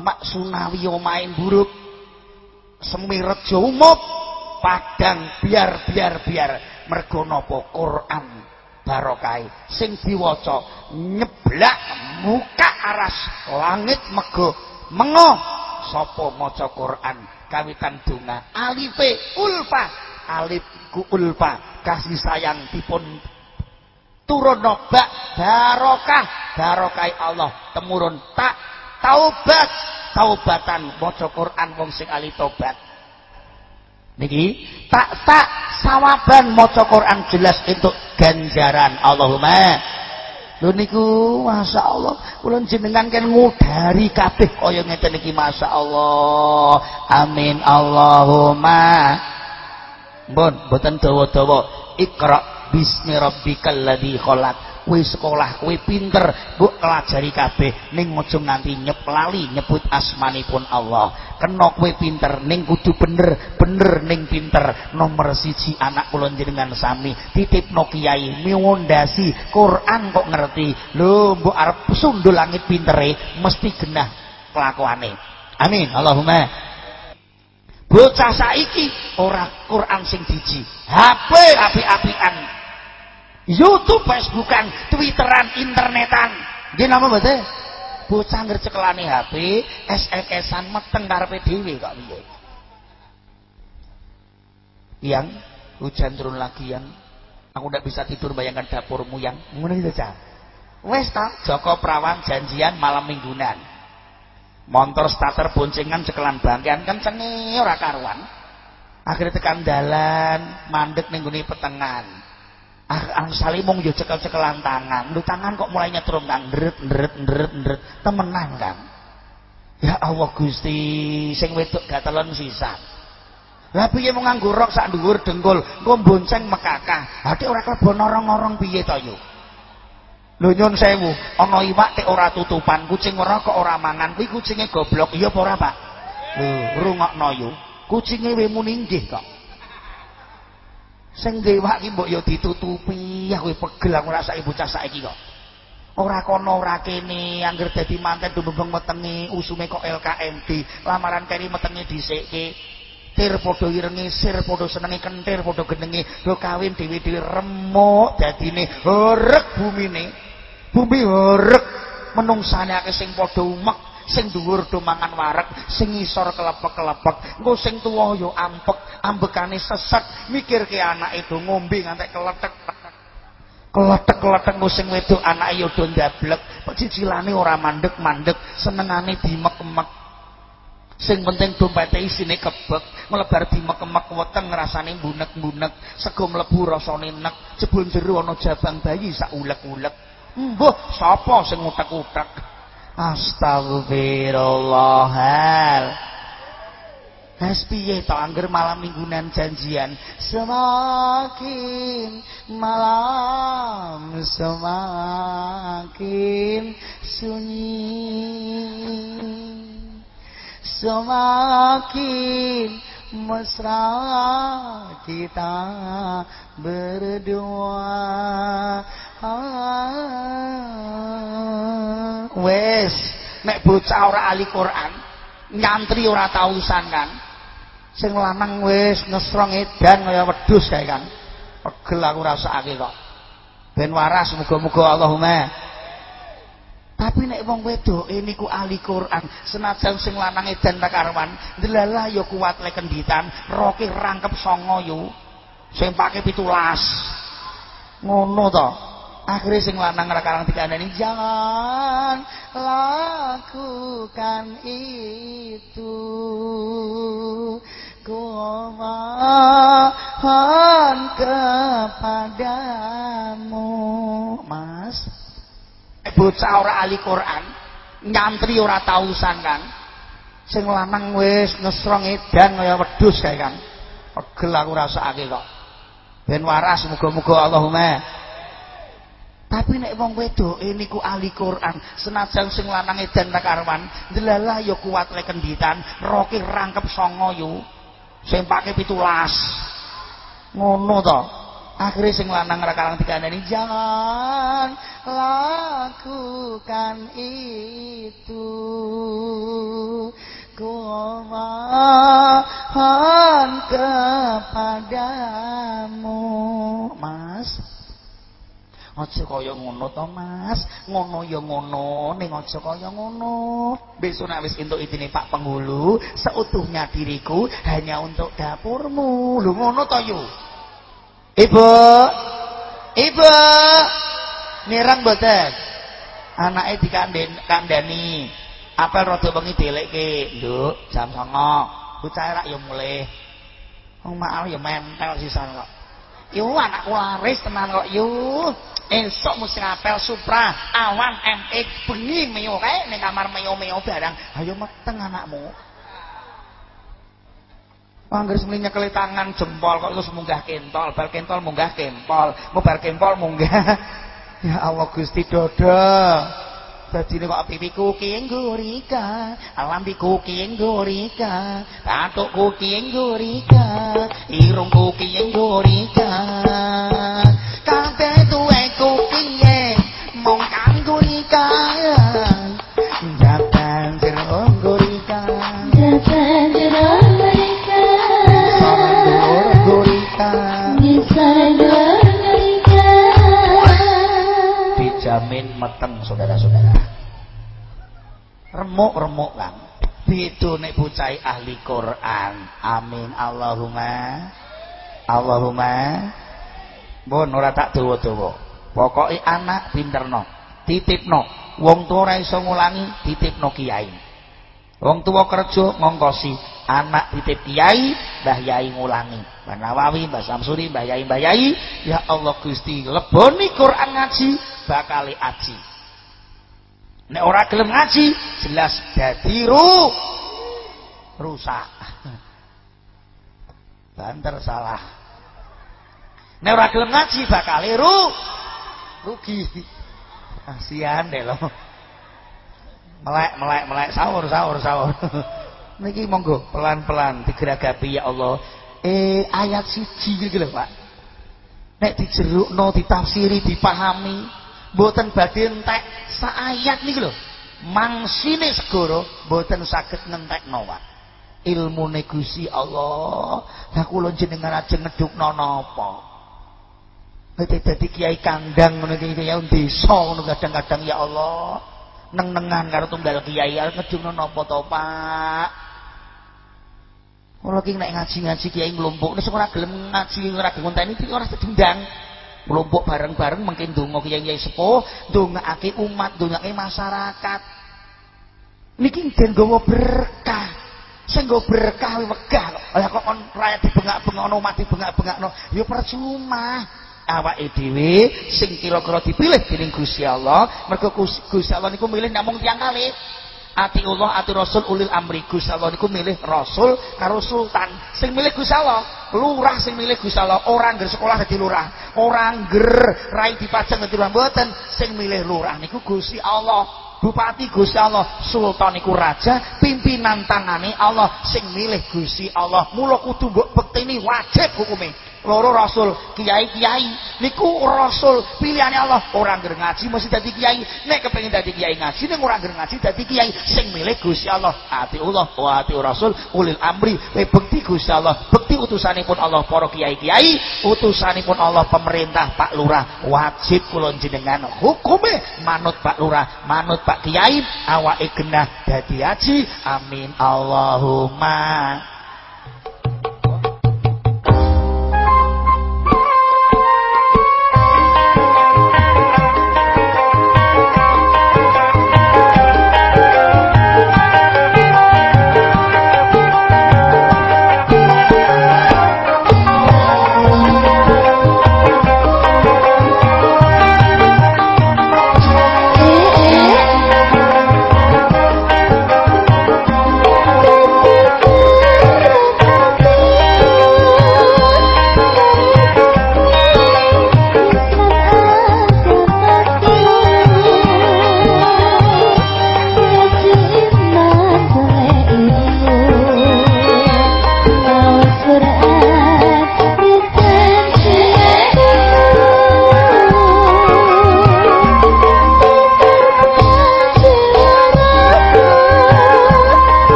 mak tsunami main buruk. Semirejo umum padang biar biar biar mergo napa? Quran barokai sing diwaca nyeblak muka aras langit mego mengo. Sapa maca Quran? Kawitan donga alife ulfa. Alif ku ulfa. Kasih sayang dipun turun bak barokah. Barokai Allah. Temurun tak taubat. Taubatan. Maca Quran wong sing ali niki tak tak sawaban maca Quran jelas untuk ganjaran. Allahumma. Lho niku masyaallah kula jenengan kan ngudari kabeh kaya ngeten iki masyaallah. Amin Allahumma. Mbon mboten dawa-dawa. Ikra bismi rabbikal ladzi khalaq kowe sekolah kowe pinter. Mbok pelajari kabeh. Ning aja nganti nyep lali nyebut asmanipun Allah. Kena kowe pinter ning kudu bener bener ning pinter. Nomor siji anak kula jenengan sami titipno kiai miwondasi Quran kok ngerti. Lho mbok arep sundul langit pintere mesti genah kelakuane. Amin. Allahumma. Bocah saiki ora Quran sing diji HP api-apian YouTube Facebookan Twitteran internetan. Nggih napa mboten bocah ngercekelane HP SMS-an meteng karepe dhewe kok piye yang hujan turun lagi yang. Aku ndak bisa tidur bayangkan dapurmu yang. Ngono gitu cah wes ta Joko Prawan janjian malam mingguan motor starter boncengan cekelan bangkean kencenge ora karuan. Akhirnya tekan dalan mandek ning petengan ah, ang salimung yo cekel-cekelan tangan. Lu tangan kok mulai nyetrum kang? Ndret ndret ndret ndret. Temenan kan ya Allah Gusti sing wedok gatelon sisa. Lah piye mau nganggo rok sak dhuwur dengkul? Engko bonceng mekakah. Ati ora klebon norong-norong piye to yo? Lho nyun sewu, ana iwak tek ora tutupan, kucing ora kok ora mangan, kuwi kucinge goblok. Iya apa ora, Pak? Lho, rungokno yo. Kucinge wemu ninggih kok. Sing dewak ki mbok yo ditutupi, ya pegel aku rasake bocah saiki kok. Ora kono ora kene, angger dadi manten dumbeng metenge usume kok LKMD, lamaran keri metenge dhisikke. Tir padha irenge, sir padha senenge kentir padha genenge, do kawin dhewe-dhewe remuk dadine, horeg bumine. bumi horeg menungsane akeh sing padha umek sing dhuwur do mangan wareg sing ngisor kelepek-kelepek engko sing tuwa yo ampek ambekane sesek mikirke anake do ngombe ngantek keletek keletek-keletek engko sing wedok anake yo do ndablek pecicilane ora mandek-mandek senengane dimek-mek sing penting dompete isine kebek mlebar dimek-mek weteng rasane mbunek-mbunek sego mlebu rasane nek jebul jero ana jabang bayi sak ulek-ulek Mbuh, sapa sing utek-utek? Astagfirullahal. Has piye to? Angger malam mingguan janjian. Semakin malam semakin sunyi. Semakin mesra kita berdua wes nek bocah ora ahli Quran nyantri ora tausan kan? Sing lanang wis ngesrong edan kaya wedhus kae kan? Pegel aku rasake kok. Ben waras muga-muga Allahumma. Tapi nek wong wedok niku ahli Quran senajan sing lanang edan tak karuan delalah ya kuat lek kenditan roke rangkep songo yo. Sing pake pitulas. Ngono to akhirnya sing lanang rakarang dikandani jangan lakukan itu. Ku mohon kepadamu mas. Bocah ora ahli Quran nyantri ora tausan kan sing lanang wis ngesrong edan kaya wedhus kae kan pegel aku rasake kok. Ben waras muga-muga Allahumma Tapi nek wong wedok niku ahli Quran, senajan sing lanang edan tak karwan, delalah ya kuat lek kenditan, roke rangkep songo yo. Sing pake pitulas. Ngono to. Akhirnya sing lanang ra karang dikandani jangan lakukan itu. Ku mohon kepadamu, Mas. Aja kaya ngono to Mas. Ngono ya ngono ning aja kaya ngono. Besok nek wis entuk idine Pak Penghulu seutuhnya diriku hanya untuk dapurmu. Lho ngono to yo Ibu? Ibu? Nirang mboten? Anake dikandhen kandhani. Apel rada wengi delekke. Nduk jam 09.00 bocah rak ya mulih. Wong maal ya mentel sisan kok Yo anakku laris tenan kok yo. Esok mesti ngapel Supra, awan MX bengi meyo kae ning kamar meyo-meyo barang. Ayo meteng anakmu. Angger semene nyekel tangan jempol kok terus munggah kentol, bal kentol munggah kempol, mau bal kempol munggah Ya Allah Gusti Dodo. Dadi kok pipiku kenggo rika, alambiku kenggo rika, tatukku kenggo rika, irungku kenggo rika. Meteng saudara-saudara. Remuk-remuk kan nek bocah ahli Quran. Amin. Allahumma. Allahumma. Bon ora tak dawa-dawa. Pokoke anak pinterno titipno. Wong tuwa ora iso ngulangi titipno kiai wong tuwa kerja ngongkosi. Anak titip kiai mbah yai ngulangi. Mbah Nawawi mbah Samsuri mbah yai mbah yai. Ya Allah Gusti leboni Quran ngaji bakal aji. Nek ora gelem ngaji jelas dadi ru rusak. Banter salah. Nek ora gelem ngaji bakal ru rugi. Kasihan deh lo melek melek melek. Sahur sahur sahur. Niki monggo pelan-pelan digeragapi ya Allah. Eh ayat siji iki lho Pak. Nek dijerukno ditafsiri dipahami mboten badhe entek saayat niki lho. Mangsine segara mboten saged ngentekno Pak. Ilmune Gusti Allah. Lah kula jenengan ajeng ngedukno napa? Dadi kiai kandang ngono iki ya desa ngono kadang-kadang ya Allah neng-nengan karo tunggal kiai arep ngedukno napa to Pak? Kula ki nek ngaji-ngaji kiai nglumpuk nek ora gelem ngaji ora gelem ngonteni iki ora sedendang. Kelompok bareng-bareng mungkin donga kiai-kiai sepuh ndongaake umat ndongake masyarakat. Niki den gawa berkah. Sing nggo berkah wegah. Lah kok kon rakyat dibengak-bengokno umat dibengak-bengakno? Ya percuma awake dhewe sing kira-kira dipilih dening Gusti Allah mergo Gusti Allah niku milih namung tiyang kalih ati Allah ati Rasul ulil amri Gusti Allah niku milih Rasul karo sultan. Sing milih Gusti Allah lurah sing milih Gusti Allah ora ngger sekolah dadi lurah. Ora ngger rai dipajang dadi lurah mboten. Sing milih lurah niku Gusti Allah. Bupati Gusti Allah, sultan iku raja, pimpinan tangane Allah. Sing milih Gusti Allah. Mula kudu mbok bekteni wajib. Loro rasul kiai-kiai niku rasul pilihane Allah. Orang ngger ngaji mesti dadi kiai. Nek kepengin dadi kiai ngaji nek ora ngger ngaji kiai. Sing milih Gusti Allah. Ati Allah wa rasul ulil amri we bekti Gusti Allah. Bekti utusanipun Allah para kiai-kiai utusanipun Allah pemerintah Pak Lurah. Wajib kula jenengan hukume manut Pak Lurah manut Pak Kiai. Awake genah dadi haji. Amin. Allahumma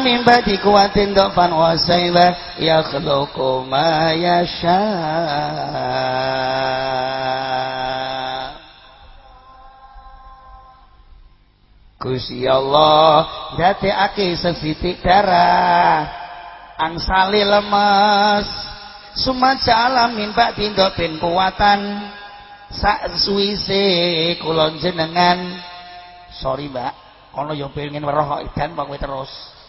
min ba'di quwwatin dhafan wa sayba yakhluqu ma yasha. Gusti Allah ndadekake sesitik darah angsale lemes. Sumajala mimba tindo ben kuatan sak suwise kula jenengan sorry Mbak. Kono yo pengen weruh wong terus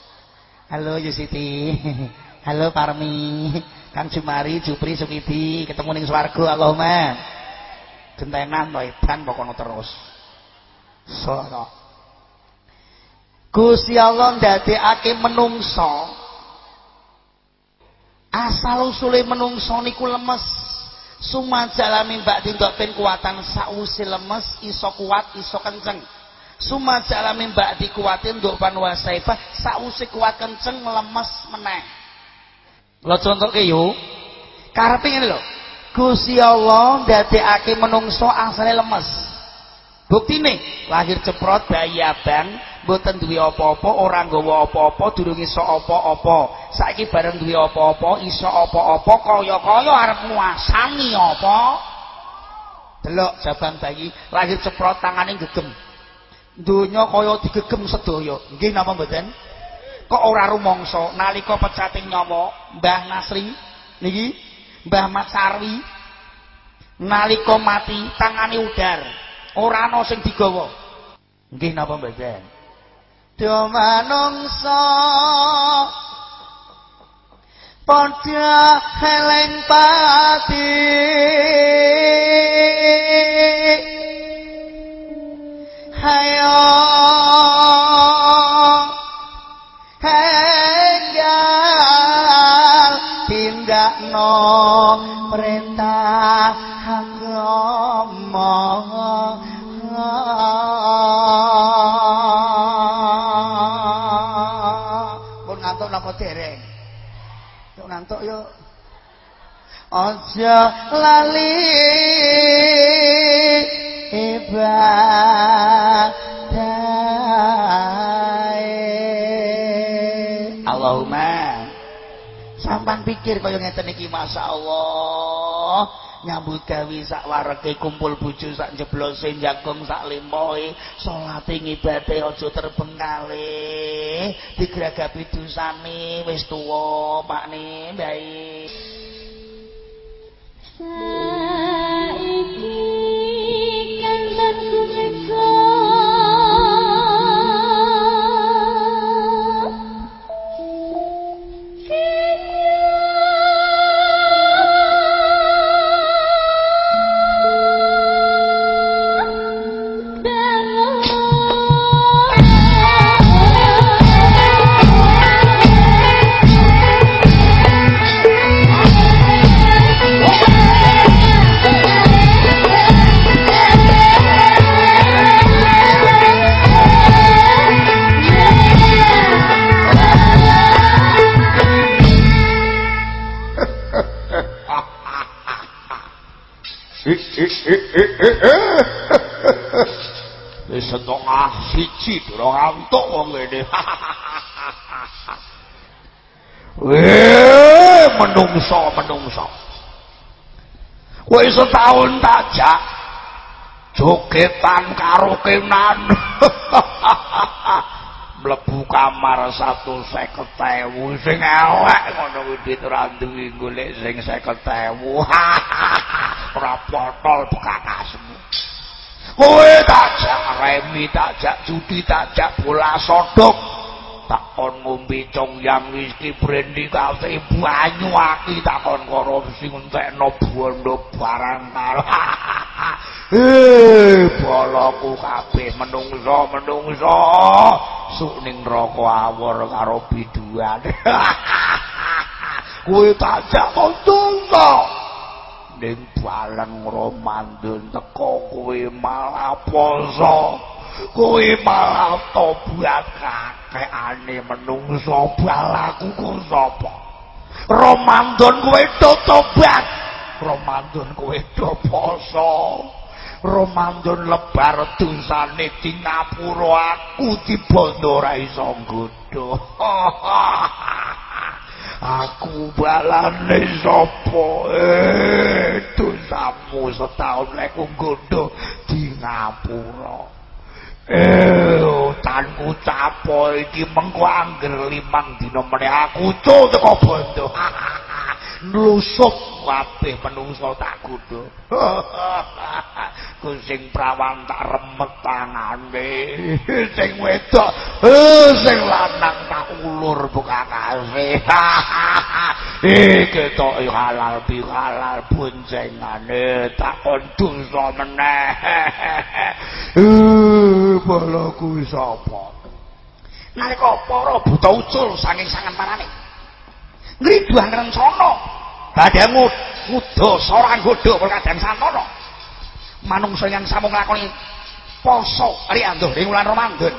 halo Yusiti halo Parmi. Kang Jumari Jupri Sukidi ketemu ning swarga Allahumma gentenan to edan pokono terus. Soro Gusti Allah ndadekake menungso. Asal usule menungso niku lemes. Sumajala mbak tindak ben kuatan sausi lemes iso kuat iso kenceng sumajala mbak dikuatin nduk pan wasaifah sausi kuat kenceng lemes meneh lo contohke yo karepe ngene lho Gusti Allah ndadekake menungso asale lemes buktine lahir ceprot bayi abang mboten duwe apa-apa, ora nggawa apa-apa, durung iso apa-apa. Saiki bareng duwe apa-apa, iso apa-apa, kaya-kaya arep nguasani apa? Delok jabang bayi lahir ceprot tangane gegem. Donya kaya digegem sedaya. Nggih napa mboten? Kok ora rumangsa nalika pecating nyawa Mbah Nasri niki Mbah Mat Sarwi nalika mati tangane udar ora ana sing digawa. Nggih napa mboten? padha manungsa padha heleng pati Hayo Enggal tinggakno perintah agama Pun ngantuk napa dereng? Tuk ngantuk yo. Aja lali pikir kaya ngeten iki masyaallah. Nyambut gawe sak warege kumpul bojo sak jeblose jagung sak limpoe salate ngibate aja terbengkalih digragapi dosane wis tuwa pakne baik Wis setengah siji durung antuk wong ngene. Weh, menungso menungso. Kowe setahun tak jak jogetan karo kenan. kamar satu 150.000 sing elek ngono kuwi duit ora duwe golek sing rapotol bekakasmu. Kowe tajak remi, tajak judi, tajak bola sodok. Takon ngombe cong yang whisky brandy kafe banyu aki takon korupsi ngentek no bondo barang taro. Hei, boloku kape menungso, menungso. Suk ning neraka awor karo biduan. Kowe tajak kontung toh. Ning balang romandun teko kuwi malah poso. Kuwi malah tobat kakeane menungso balaku ku sapa? Romandun kuwi tobat. Kowe do poso. Ramadan lebar dosane di ngapura aku di bondo ora iso nggodho. aku balane sapa? Eh dosamu setahun lek nggodho di ngapura. Eh utanku capo iki mengko angger limang dina meneh. Aku cuk teko bondo. Nlusup kabeh menungso tak kudu ku sing prawan tak remet tangane. Sing wedok eh, sing lanang tak ulur buka kasih eh ketok halal bi halal boncengane tak kondus meneh. Eh balaku sapa? Nalika para buta ucul saking sangan parane ngriduhan rencana. Badhe ngudo sorang godho perkadang santana manungsa yang sampun nglakoni poso riyanduh ing wulan Ramadan.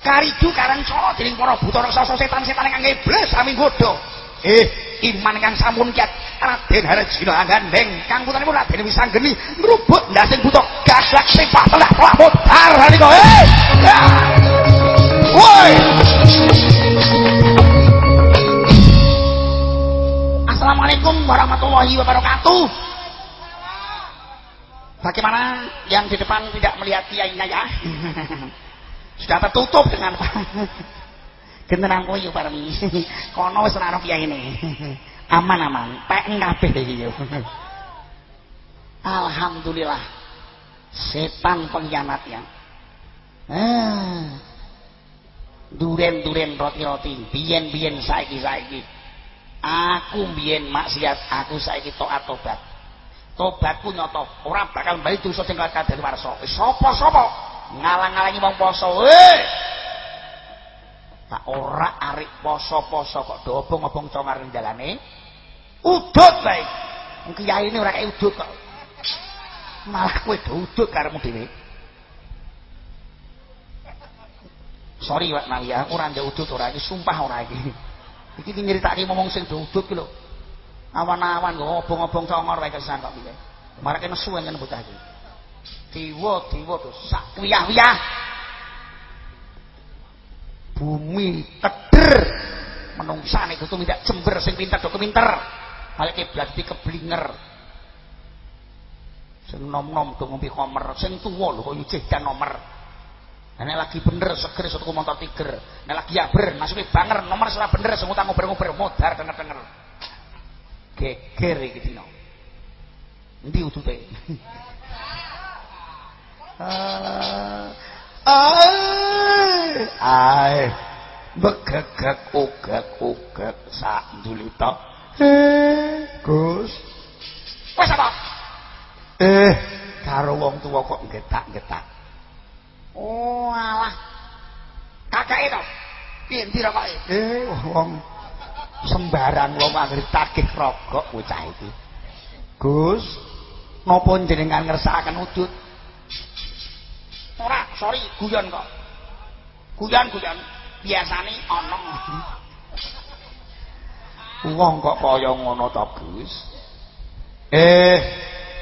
Karidu karencana dening para buta raksasa setan-setan ingkang iblis sami godho. Eh iman kang sampun kiat Raden Harjina gandeng kang putripun Raden Wisanggeni ngrubut ndasing buta. Gasak sing telah telah modar niko eh. Woi. Assalamualaikum warahmatullahi wabarakatuh. Bagaimana yang di depan tidak melihat kiainya ya? Sudah tertutup dengan gentenan kowe yo parmi. Kono wis ora kiai ini. Aman-aman, pek kabeh iki. Alhamdulillah. Setan pengkhianatnya. Ah. Duren-duren roti-roti, biyen-biyen saiki-saiki. aku mbiyen maksiat aku saiki taat tobat tobatku nyoto. Ora bakal bali dosa sing kadhe warsa. Sapa-sapa? Ngalang-alangi wong poso. Eh! Tak ora arik poso-poso kok dobong-obong congar ning dalane. Udut bae wong kiai ini ora udut kok. Malah kowe udut karemu dhewe. Sorry Pak Nalia ora ndek udut ora iki sumpah ora iki iki ki nyritake ngomong sing duduk ki lho awan-awan kok obong-obong congor wae kesan kok piye? Marake nesu yen bocah iki. Diwa diwa to sak wiyah-wiyah. Bumi keder menungsane kudu minta jember sing pinter do keminter. Balik kiblat iki keblinger sing nom-nom do ngombe komer sing tuwa lho kok yujih dan nomor Nek lagi bener seger satu motor tiger. Nek lagi ya ber masuke banger nomor salah bener sing utang ngobrol-ngobrol modar denger-denger. Geger iki dino. Endi utute? Ah. Ai. Ai. Begegek ugek ugek sak ndulita. Eh, Gus. Wes apa? Eh, karo wong tuwa kok getak-getak. Oh alah. Kakake to. Piye ndi rokoke? Eh wong sembarang wong anggere takih rokok bocah iki. Gus, napa jenengan ngersakaken udut? Ora, sorry, guyon kok. Guyon-guyon. Biasane ana. Wong kok kaya ngono to, Gus? Eh,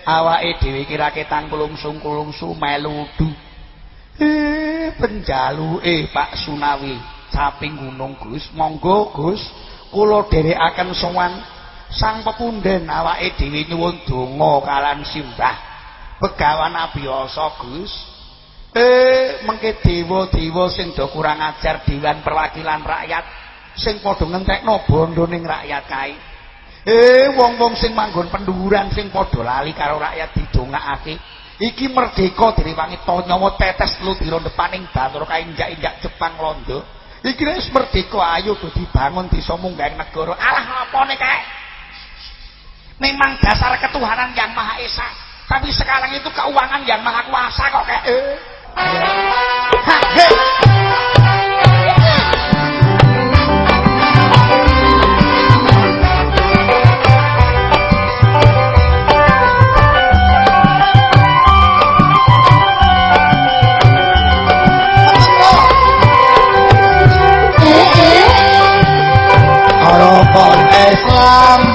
awake dhewe kira ketan kulungsung-kulungsu melu udut. Eh, penjaluke Pak Sunawi caping gunung Gus. Monggo Gus, kula dherekaken sowan Sang Pepunden awake dhewe nyuwun donga kalan simbah. Begawan abiyasa Gus. Eh, mengke dewa-dewa sing do kurang ajar dewan perwakilan rakyat sing padha ngentekno ning rakyat kae. Eh, wong-wong sing manggon penduran sing padha lali karo rakyat didongakake. iki merdeka direwangi tonyawa tetes lu diro depaning batur kae injak-injak Jepang londo iki wis merdeka ayo do dibangun desa munggah negara. Alah apane kae. Memang dasar ketuhanan yang maha esa. Tapi sekarang itu keuangan yang maha kuasa kok kayak eh.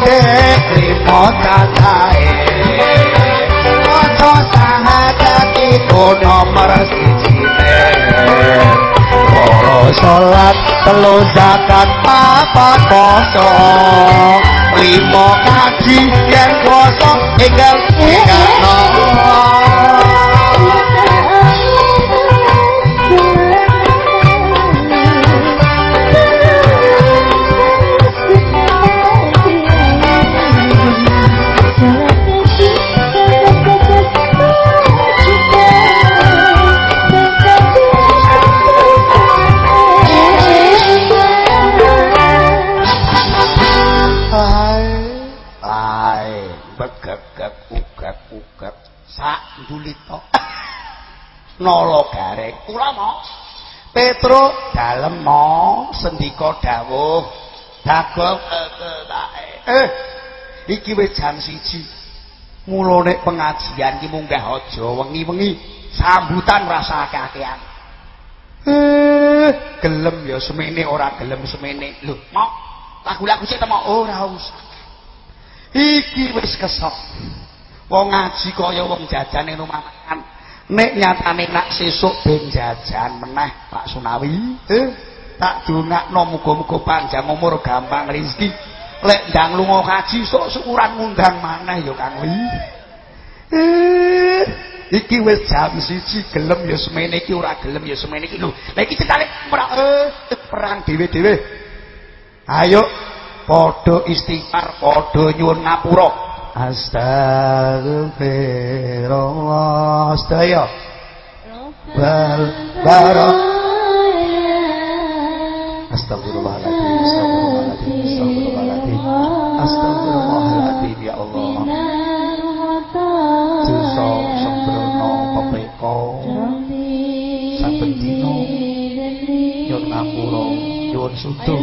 Dek limo cacahe Ojo sahadat iku nomor sijine Loro salat telu zakat papat poso? Limo kaji yen kuasa enggal enggal dulita nolo gareng ulama Petro dalem mo sendika dawuh. Dagol eh iki wis jam siji. Mulane pengajian ki munggah aja wengi-wengi. Sambutan rasa kakean eh gelem ya semene ora gelem semene. Lho mau? Lagu-lagu sik temo ora usah. Iki wis kesok wong ngaji kaya wong jajan ning rumah makan. Nek nyatane nak sesuk ben jajan meneh Pak Sunawi. Eh tak dongakno muga-muga panjang umur gampang rezeki. Lek ndang lunga kaji sok syukuran ngundang maneh ya Kang Wi. Eh iki wis jam siji gelem ya semene iki ora gelem ya semene iki. Lho lha iki cetale eh perang dhewe-dhewe. Ayo padha istighfar padha nyuwun ngapura Astagfirullah Astaya Bal Barok Astagfirullahaladzim Astagfirullahaladzim Astagfirullahaladzim Astagfirullahaladzim Ya Allah Dosa sembrono pepeko Saben dino Nyun ngapura Nyun sudu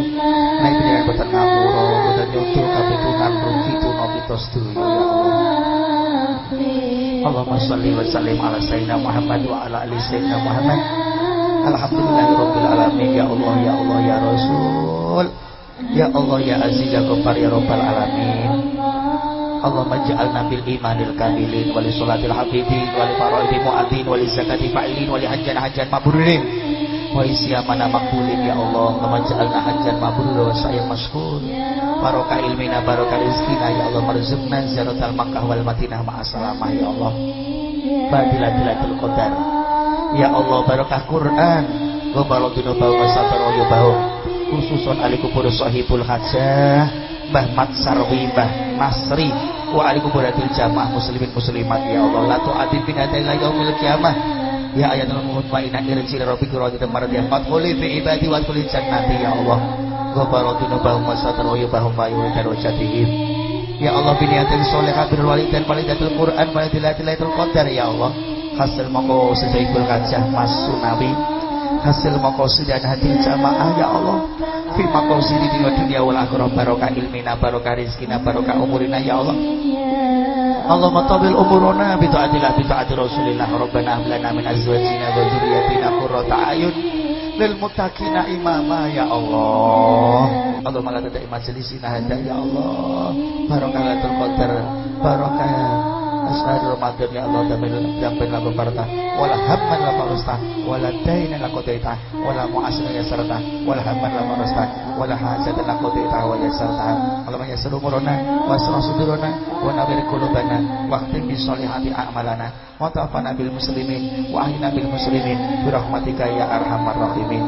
Nek pengen boten ngapura Boten nyudu kapitungan rugi kita sedaya ya Allah Allahumma sholli wa sallim ala sayyidina Muhammad wa ala ali sayyidina Muhammad. Alhamdulillahirabbil alamin. Ya Allah ya Allah ya Rasul. Ya Allah ya Aziz ya Ghaffar ya Rabbal alamin. Allahumma ja'alna bil imanil kamilin wa li salatil habibin wa li faraidi mu'adzin wa li zakati fa'ilin wa li hajjan hajjan mabrurin wa isyamana makbulin ya Allah ja'alna hajjan mabrur wa sa'yan mashkur barokah ilmina barokah rizkina ya Allah marzuqna ziyaratal makkah wal madinah ma'asalamah ya Allah. Badilatil qadar. Ya Allah barokah Quran. Wa barakatuh wa sabar wa bau khususon alikubur sahibul hajah Mbah Mat Sarwi Mbah Nasri wa alikuburatil jamaah muslimin muslimat ya Allah. La tu'adib binata ila yaumil qiyamah ya ayatul mutmainah irji rabbika radiyatan maradiyah fadkhuli fi ibadi wa kulli jannati ya Allah. Ghafaratun bahum wasatar wa yubahum bayu dan wajatihim ya Allah biniatin solehah bil walidain walidatul Quran walidatilatul qadar ya Allah. Hasil monggo sejaibul kajah Mas Sunawi. Hasil makosid dan hadir jamaah ya Allah. Fi makosid di dunia wal akhirah barokah ilmina barokah rizkina barokah umurina ya Allah Allahumma tabil umuruna bi ta'atillah bi ta'ati Rasulillah. Rabbana hab lana min azwajina wa dzurriyyatina qurrata ayun lil muttaqina imama ya Allah. Allahumma la tada'i majlisina hadza ya Allah. Barokah asrar Ramadan ya Allah yang benar berbarta wala hamman la marusta wala dainan la qadaita wala mu'asina ya sarata wala hamman la marusta wala hajatan la qadaita wa ya sarata Allah ya umurana wa asra sudurana wa nawir qulubana wa khtim bi solihati a'malana wa ta'fana bil muslimin wa ahyina bil muslimin bi rahmatika ya arhamar rahimin.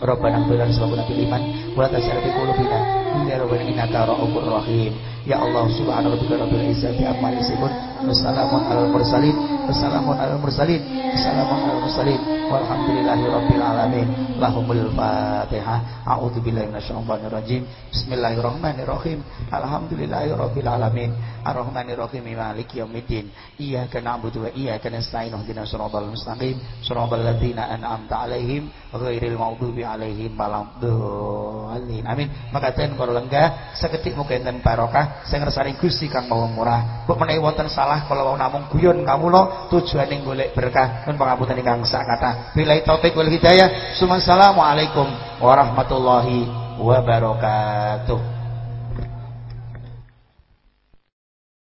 Rabbana bilan sababuna bil iman wa la fi qulubina illa rabbana innaka ra'ufur rahim ya Allah subhanahu wa ta'ala rabbil izzati amma yasifun. Wassalamun alal mursalin. Wassalamun alal mursalin. Wassalamun alal mursalin. Walhamdulillahi rabbil alamin. Lahumul fatihah a'udzu billahi minasyaitonir rajim bismillahirrahmanirrahim. Alhamdulillahi rabbil alamin. Arrahmanir rahim maliki yaumiddin. Iyyaka na'budu wa iyyaka nasta'in. Ihdinas siratal mustaqim. Siratal ladzina an'amta 'alaihim ghairil maghdubi 'alaihim waladdallin. Amin. Makaten karo lenggah seketik muga enten barokah sing ngersani Gusti kang maha murah. Mbok menawi wonten salah kalau namung guyon kawula tujuane golek berkah. Nun pangapunten ingkang sak kata billahi taufik wal hidayah. Assalamualaikum warahmatullahi wabarakatuh